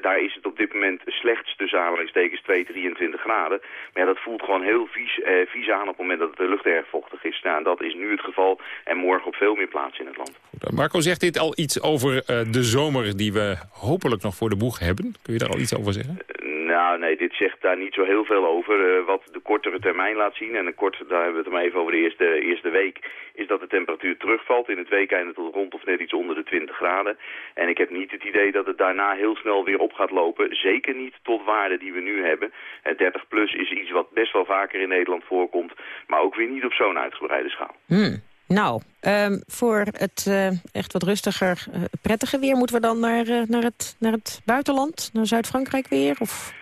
daar is het op dit moment slechts tussen aanhalingstekens 2, 23 graden. Maar ja, dat voelt gewoon heel vies, vies aan op het moment dat de lucht erg vochtig is. Nou, dat is nu het geval. En morgen op veel meer plaatsen in het land.
Marco, zegt dit al iets over de zomer die we hopelijk nog voor de boeg hebben? Kun je daar al iets over zeggen?
Nou, nee, dit zegt daar niet zo heel veel over. Uh, wat de kortere termijn laat zien, en een kort, daar hebben we het maar even over de eerste, eerste week, is dat de temperatuur terugvalt. In het weekend tot rond of net iets onder de 20 graden. En ik heb niet het idee dat het daarna heel snel weer op gaat lopen. Zeker niet tot waarden die we nu hebben. Uh, 30 plus is iets wat best wel vaker in Nederland voorkomt, maar ook weer niet op zo'n uitgebreide schaal.
Hmm. Nou, um, voor het echt wat rustiger, uh, prettige weer... moeten we dan naar, naar, het, naar het buitenland, naar Zuid-Frankrijk weer? Of...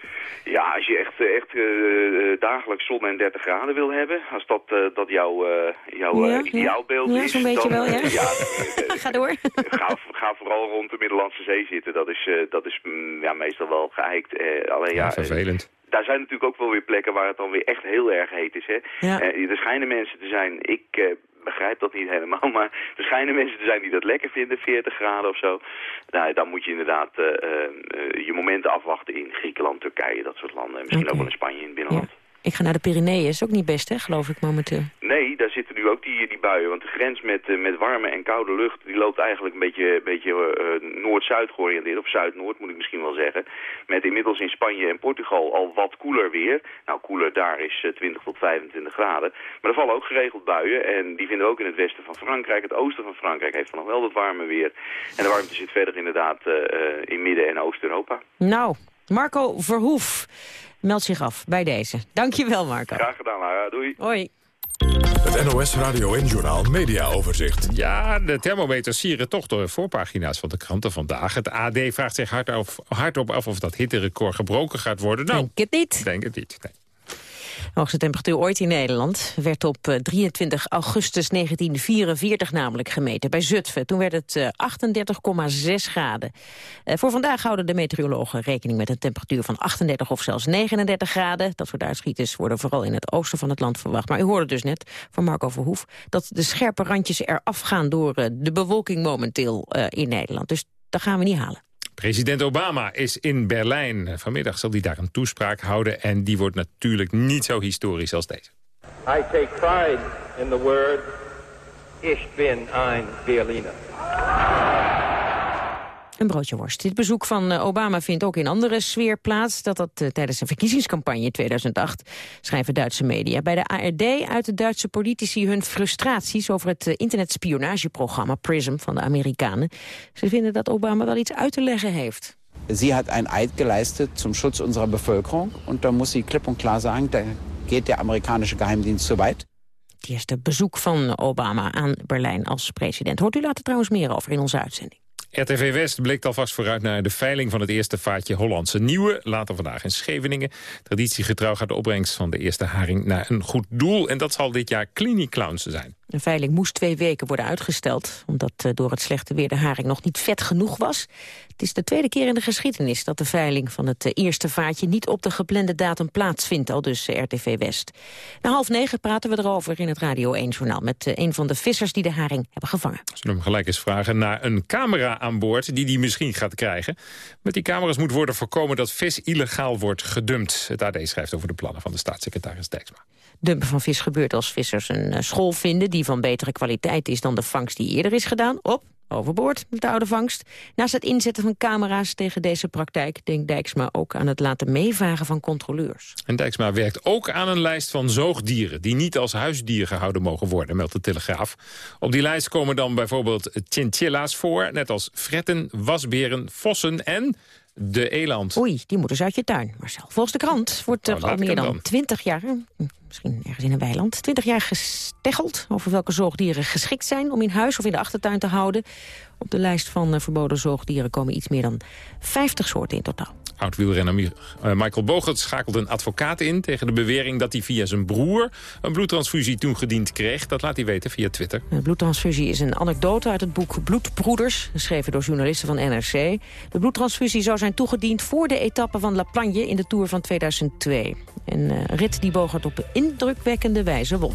Ja, als je echt, echt uh, dagelijks zon en 30 graden wil hebben, als dat, uh, dat jouw, uh, jouw
ja,
ideaalbeeld
ja.
is...
Ja, zo'n beetje
dan,
wel, ja. [LAUGHS]
ja [LAUGHS]
ga door. [LAUGHS]
ga, ga vooral rond de Middellandse Zee zitten. Dat is, dat is mm, ja, meestal wel geëikt. alleen, ja,
vervelend.
Daar zijn natuurlijk ook wel weer plekken waar het dan weer echt heel erg heet is. Hè?
Ja.
er schijnen mensen te zijn... Ik begrijp dat niet helemaal, maar er schijnen mensen te zijn die dat lekker vinden, 40 graden of zo. Nou, dan moet je inderdaad uh, uh, je momenten afwachten in Griekenland, Turkije, dat soort landen. Misschien
okay.
ook wel in Spanje in het binnenland.
Ja. Ik ga naar de Pyreneeën, is ook niet best, hè, geloof ik momenteel.
Nee, daar zitten nu ook die, die buien. Want de grens met, uh, met warme en koude lucht... die loopt eigenlijk een beetje, beetje uh, noord-zuid georiënteerd. Of zuid-noord, moet ik misschien wel zeggen. Met inmiddels in Spanje en Portugal al wat koeler weer. Nou, koeler daar is uh, 20 tot 25 graden. Maar er vallen ook geregeld buien. En die vinden we ook in het westen van Frankrijk. Het oosten van Frankrijk heeft nog wel dat warme weer. En de warmte zit verder inderdaad uh, in Midden- en Oost-Europa.
Nou, Marco Verhoef meldt zich af bij deze. Dankjewel, Marco.
Graag gedaan, Lara. Doei.
Hoi.
Het NOS Radio en Journaal Media Overzicht.
Ja, de thermometers sieren toch door de voorpagina's van de kranten vandaag. Het AD vraagt zich hardop, hardop af of dat hitterecord gebroken gaat worden. Nou,
Denk het niet.
Denk het niet, nee.
Hoogste temperatuur ooit in Nederland werd op eh, 23 augustus 1944 namelijk gemeten bij Zutphen. Toen werd het eh, 38,6 graden. Eh, voor vandaag houden de meteorologen rekening met een temperatuur van 38 of zelfs 39 graden. Dat soort uitschieters worden vooral in het oosten van het land verwacht. Maar u hoorde dus net van Marco Verhoef dat de scherpe randjes eraf gaan door eh, de bewolking momenteel eh, in Nederland. Dus dat gaan we niet halen.
President Obama is in Berlijn. Vanmiddag zal hij daar een toespraak houden... en die wordt natuurlijk niet zo historisch als deze.
I take pride in the word Ich bin ein Berliner.
Een broodje worst. Dit bezoek van eh, Obama vindt ook in andere sfeer plaats. Dat dat eh, tijdens een verkiezingscampagne in 2008, schrijven Duitse media. Bij de ARD uit de Duitse politici hun frustraties over het eh, internetspionageprogramma PRISM van de Amerikanen. Ze vinden dat Obama wel iets uit te leggen heeft.
Sie hat ein Eid geleistet zum Schutz unserer Bevölkerung. Und da muss sie klipp und klar sagen, da geht der amerikanische Geheimdienst zu weit.
Het eerste bezoek van Obama aan Berlijn als president. Hoort u later trouwens meer over in onze uitzending.
RTV West blikt alvast vooruit naar de veiling van het eerste vaatje Hollandse Nieuwe. Later vandaag in Scheveningen. Traditiegetrouw gaat de opbrengst van de eerste haring naar een goed doel. En dat zal dit jaar Clinic Clowns zijn.
Een veiling moest twee weken worden uitgesteld... omdat uh, door het slechte weer de haring nog niet vet genoeg was. Het is de tweede keer in de geschiedenis dat de veiling van het uh, eerste vaatje... niet op de geplande datum plaatsvindt, al dus uh, RTV West. Na half negen praten we erover in het Radio 1-journaal... met een van de vissers die de haring hebben gevangen.
Zullen we hem gelijk eens vragen naar een camera aan boord... die die misschien gaat krijgen. Met die camera's moet worden voorkomen dat vis illegaal wordt gedumpt. Het AD schrijft over de plannen van de staatssecretaris Dijksma.
Dumpen van vis gebeurt als vissers een school vinden... die van betere kwaliteit is dan de vangst die eerder is gedaan. Op, overboord met de oude vangst. Naast het inzetten van camera's tegen deze praktijk... denkt Dijksma ook aan het laten meevragen van controleurs.
En Dijksma werkt ook aan een lijst van zoogdieren... die niet als huisdier gehouden mogen worden, meldt de Telegraaf. Op die lijst komen dan bijvoorbeeld chinchilla's voor... net als fretten, wasberen, vossen en de eland.
Oei, die moeten ze uit je tuin, Marcel. Volgens de krant wordt er
Oh,
al meer dan 20 jaar, hm, misschien ergens in een weiland... 20 jaar gesteggeld over welke zoogdieren geschikt zijn... om in huis of in de achtertuin te houden. Op de lijst van uh, verboden zoogdieren komen iets meer dan 50 soorten in totaal.
Oud-wielrenner uh, Michael Bogert schakelt een advocaat in... tegen de bewering dat hij via zijn broer een bloedtransfusie toegediend kreeg. Dat laat hij weten via Twitter.
De bloedtransfusie is een anekdote uit het boek Bloedbroeders... geschreven door journalisten van NRC. De bloedtransfusie zou zijn toegediend voor de etappe van La Plagne... in de Tour van 2002. Een uh, rit die Bogert op indrukwekkende wijze won.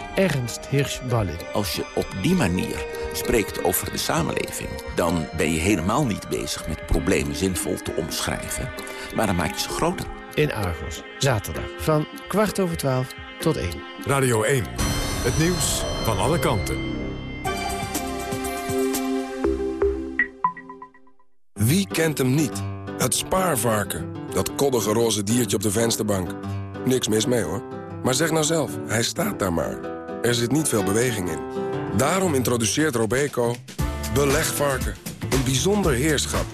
Ernst Hirschballen.
Als je op die manier spreekt over de samenleving... dan ben je helemaal niet bezig met problemen zinvol te omschrijven. Maar dan maak je ze groter.
In Argos, zaterdag, van kwart over twaalf tot één.
Radio 1, het nieuws van alle kanten.
Wie kent hem niet? Het spaarvarken. Dat koddige roze diertje op de vensterbank. Niks mis mee hoor. Maar zeg nou zelf, hij staat daar maar. Er zit niet veel beweging in. Daarom introduceert Robeco belegvarken. Een bijzonder heerschap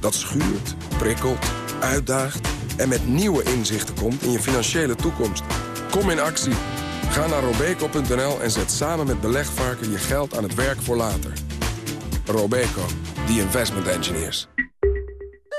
dat schuurt, prikkelt, uitdaagt... en met nieuwe inzichten komt in je financiële toekomst. Kom in actie. Ga naar robeco.nl en zet samen met belegvarken je geld aan het werk voor later. Robeco, the investment engineers.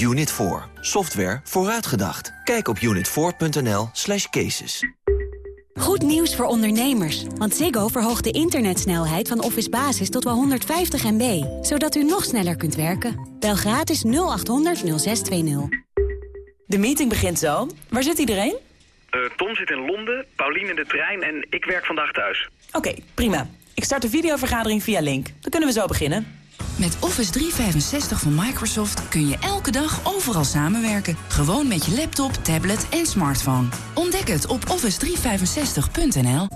Unit 4. Software vooruitgedacht. Kijk op unit4.nl slash cases.
Goed nieuws voor ondernemers, want Ziggo verhoogt de internetsnelheid van Office Basis tot wel 150 MB, zodat u nog sneller kunt werken. Bel gratis 0800 0620.
De meeting begint zo. Waar zit iedereen?
Uh, Tom zit in Londen, Paulien in de trein en ik werk vandaag thuis.
Oké, prima. Ik start de videovergadering via Link. Dan kunnen we zo beginnen.
Met Office 365 van Microsoft kun je elke dag overal samenwerken. Gewoon met je laptop, tablet en smartphone. Ontdek het op office365.nl.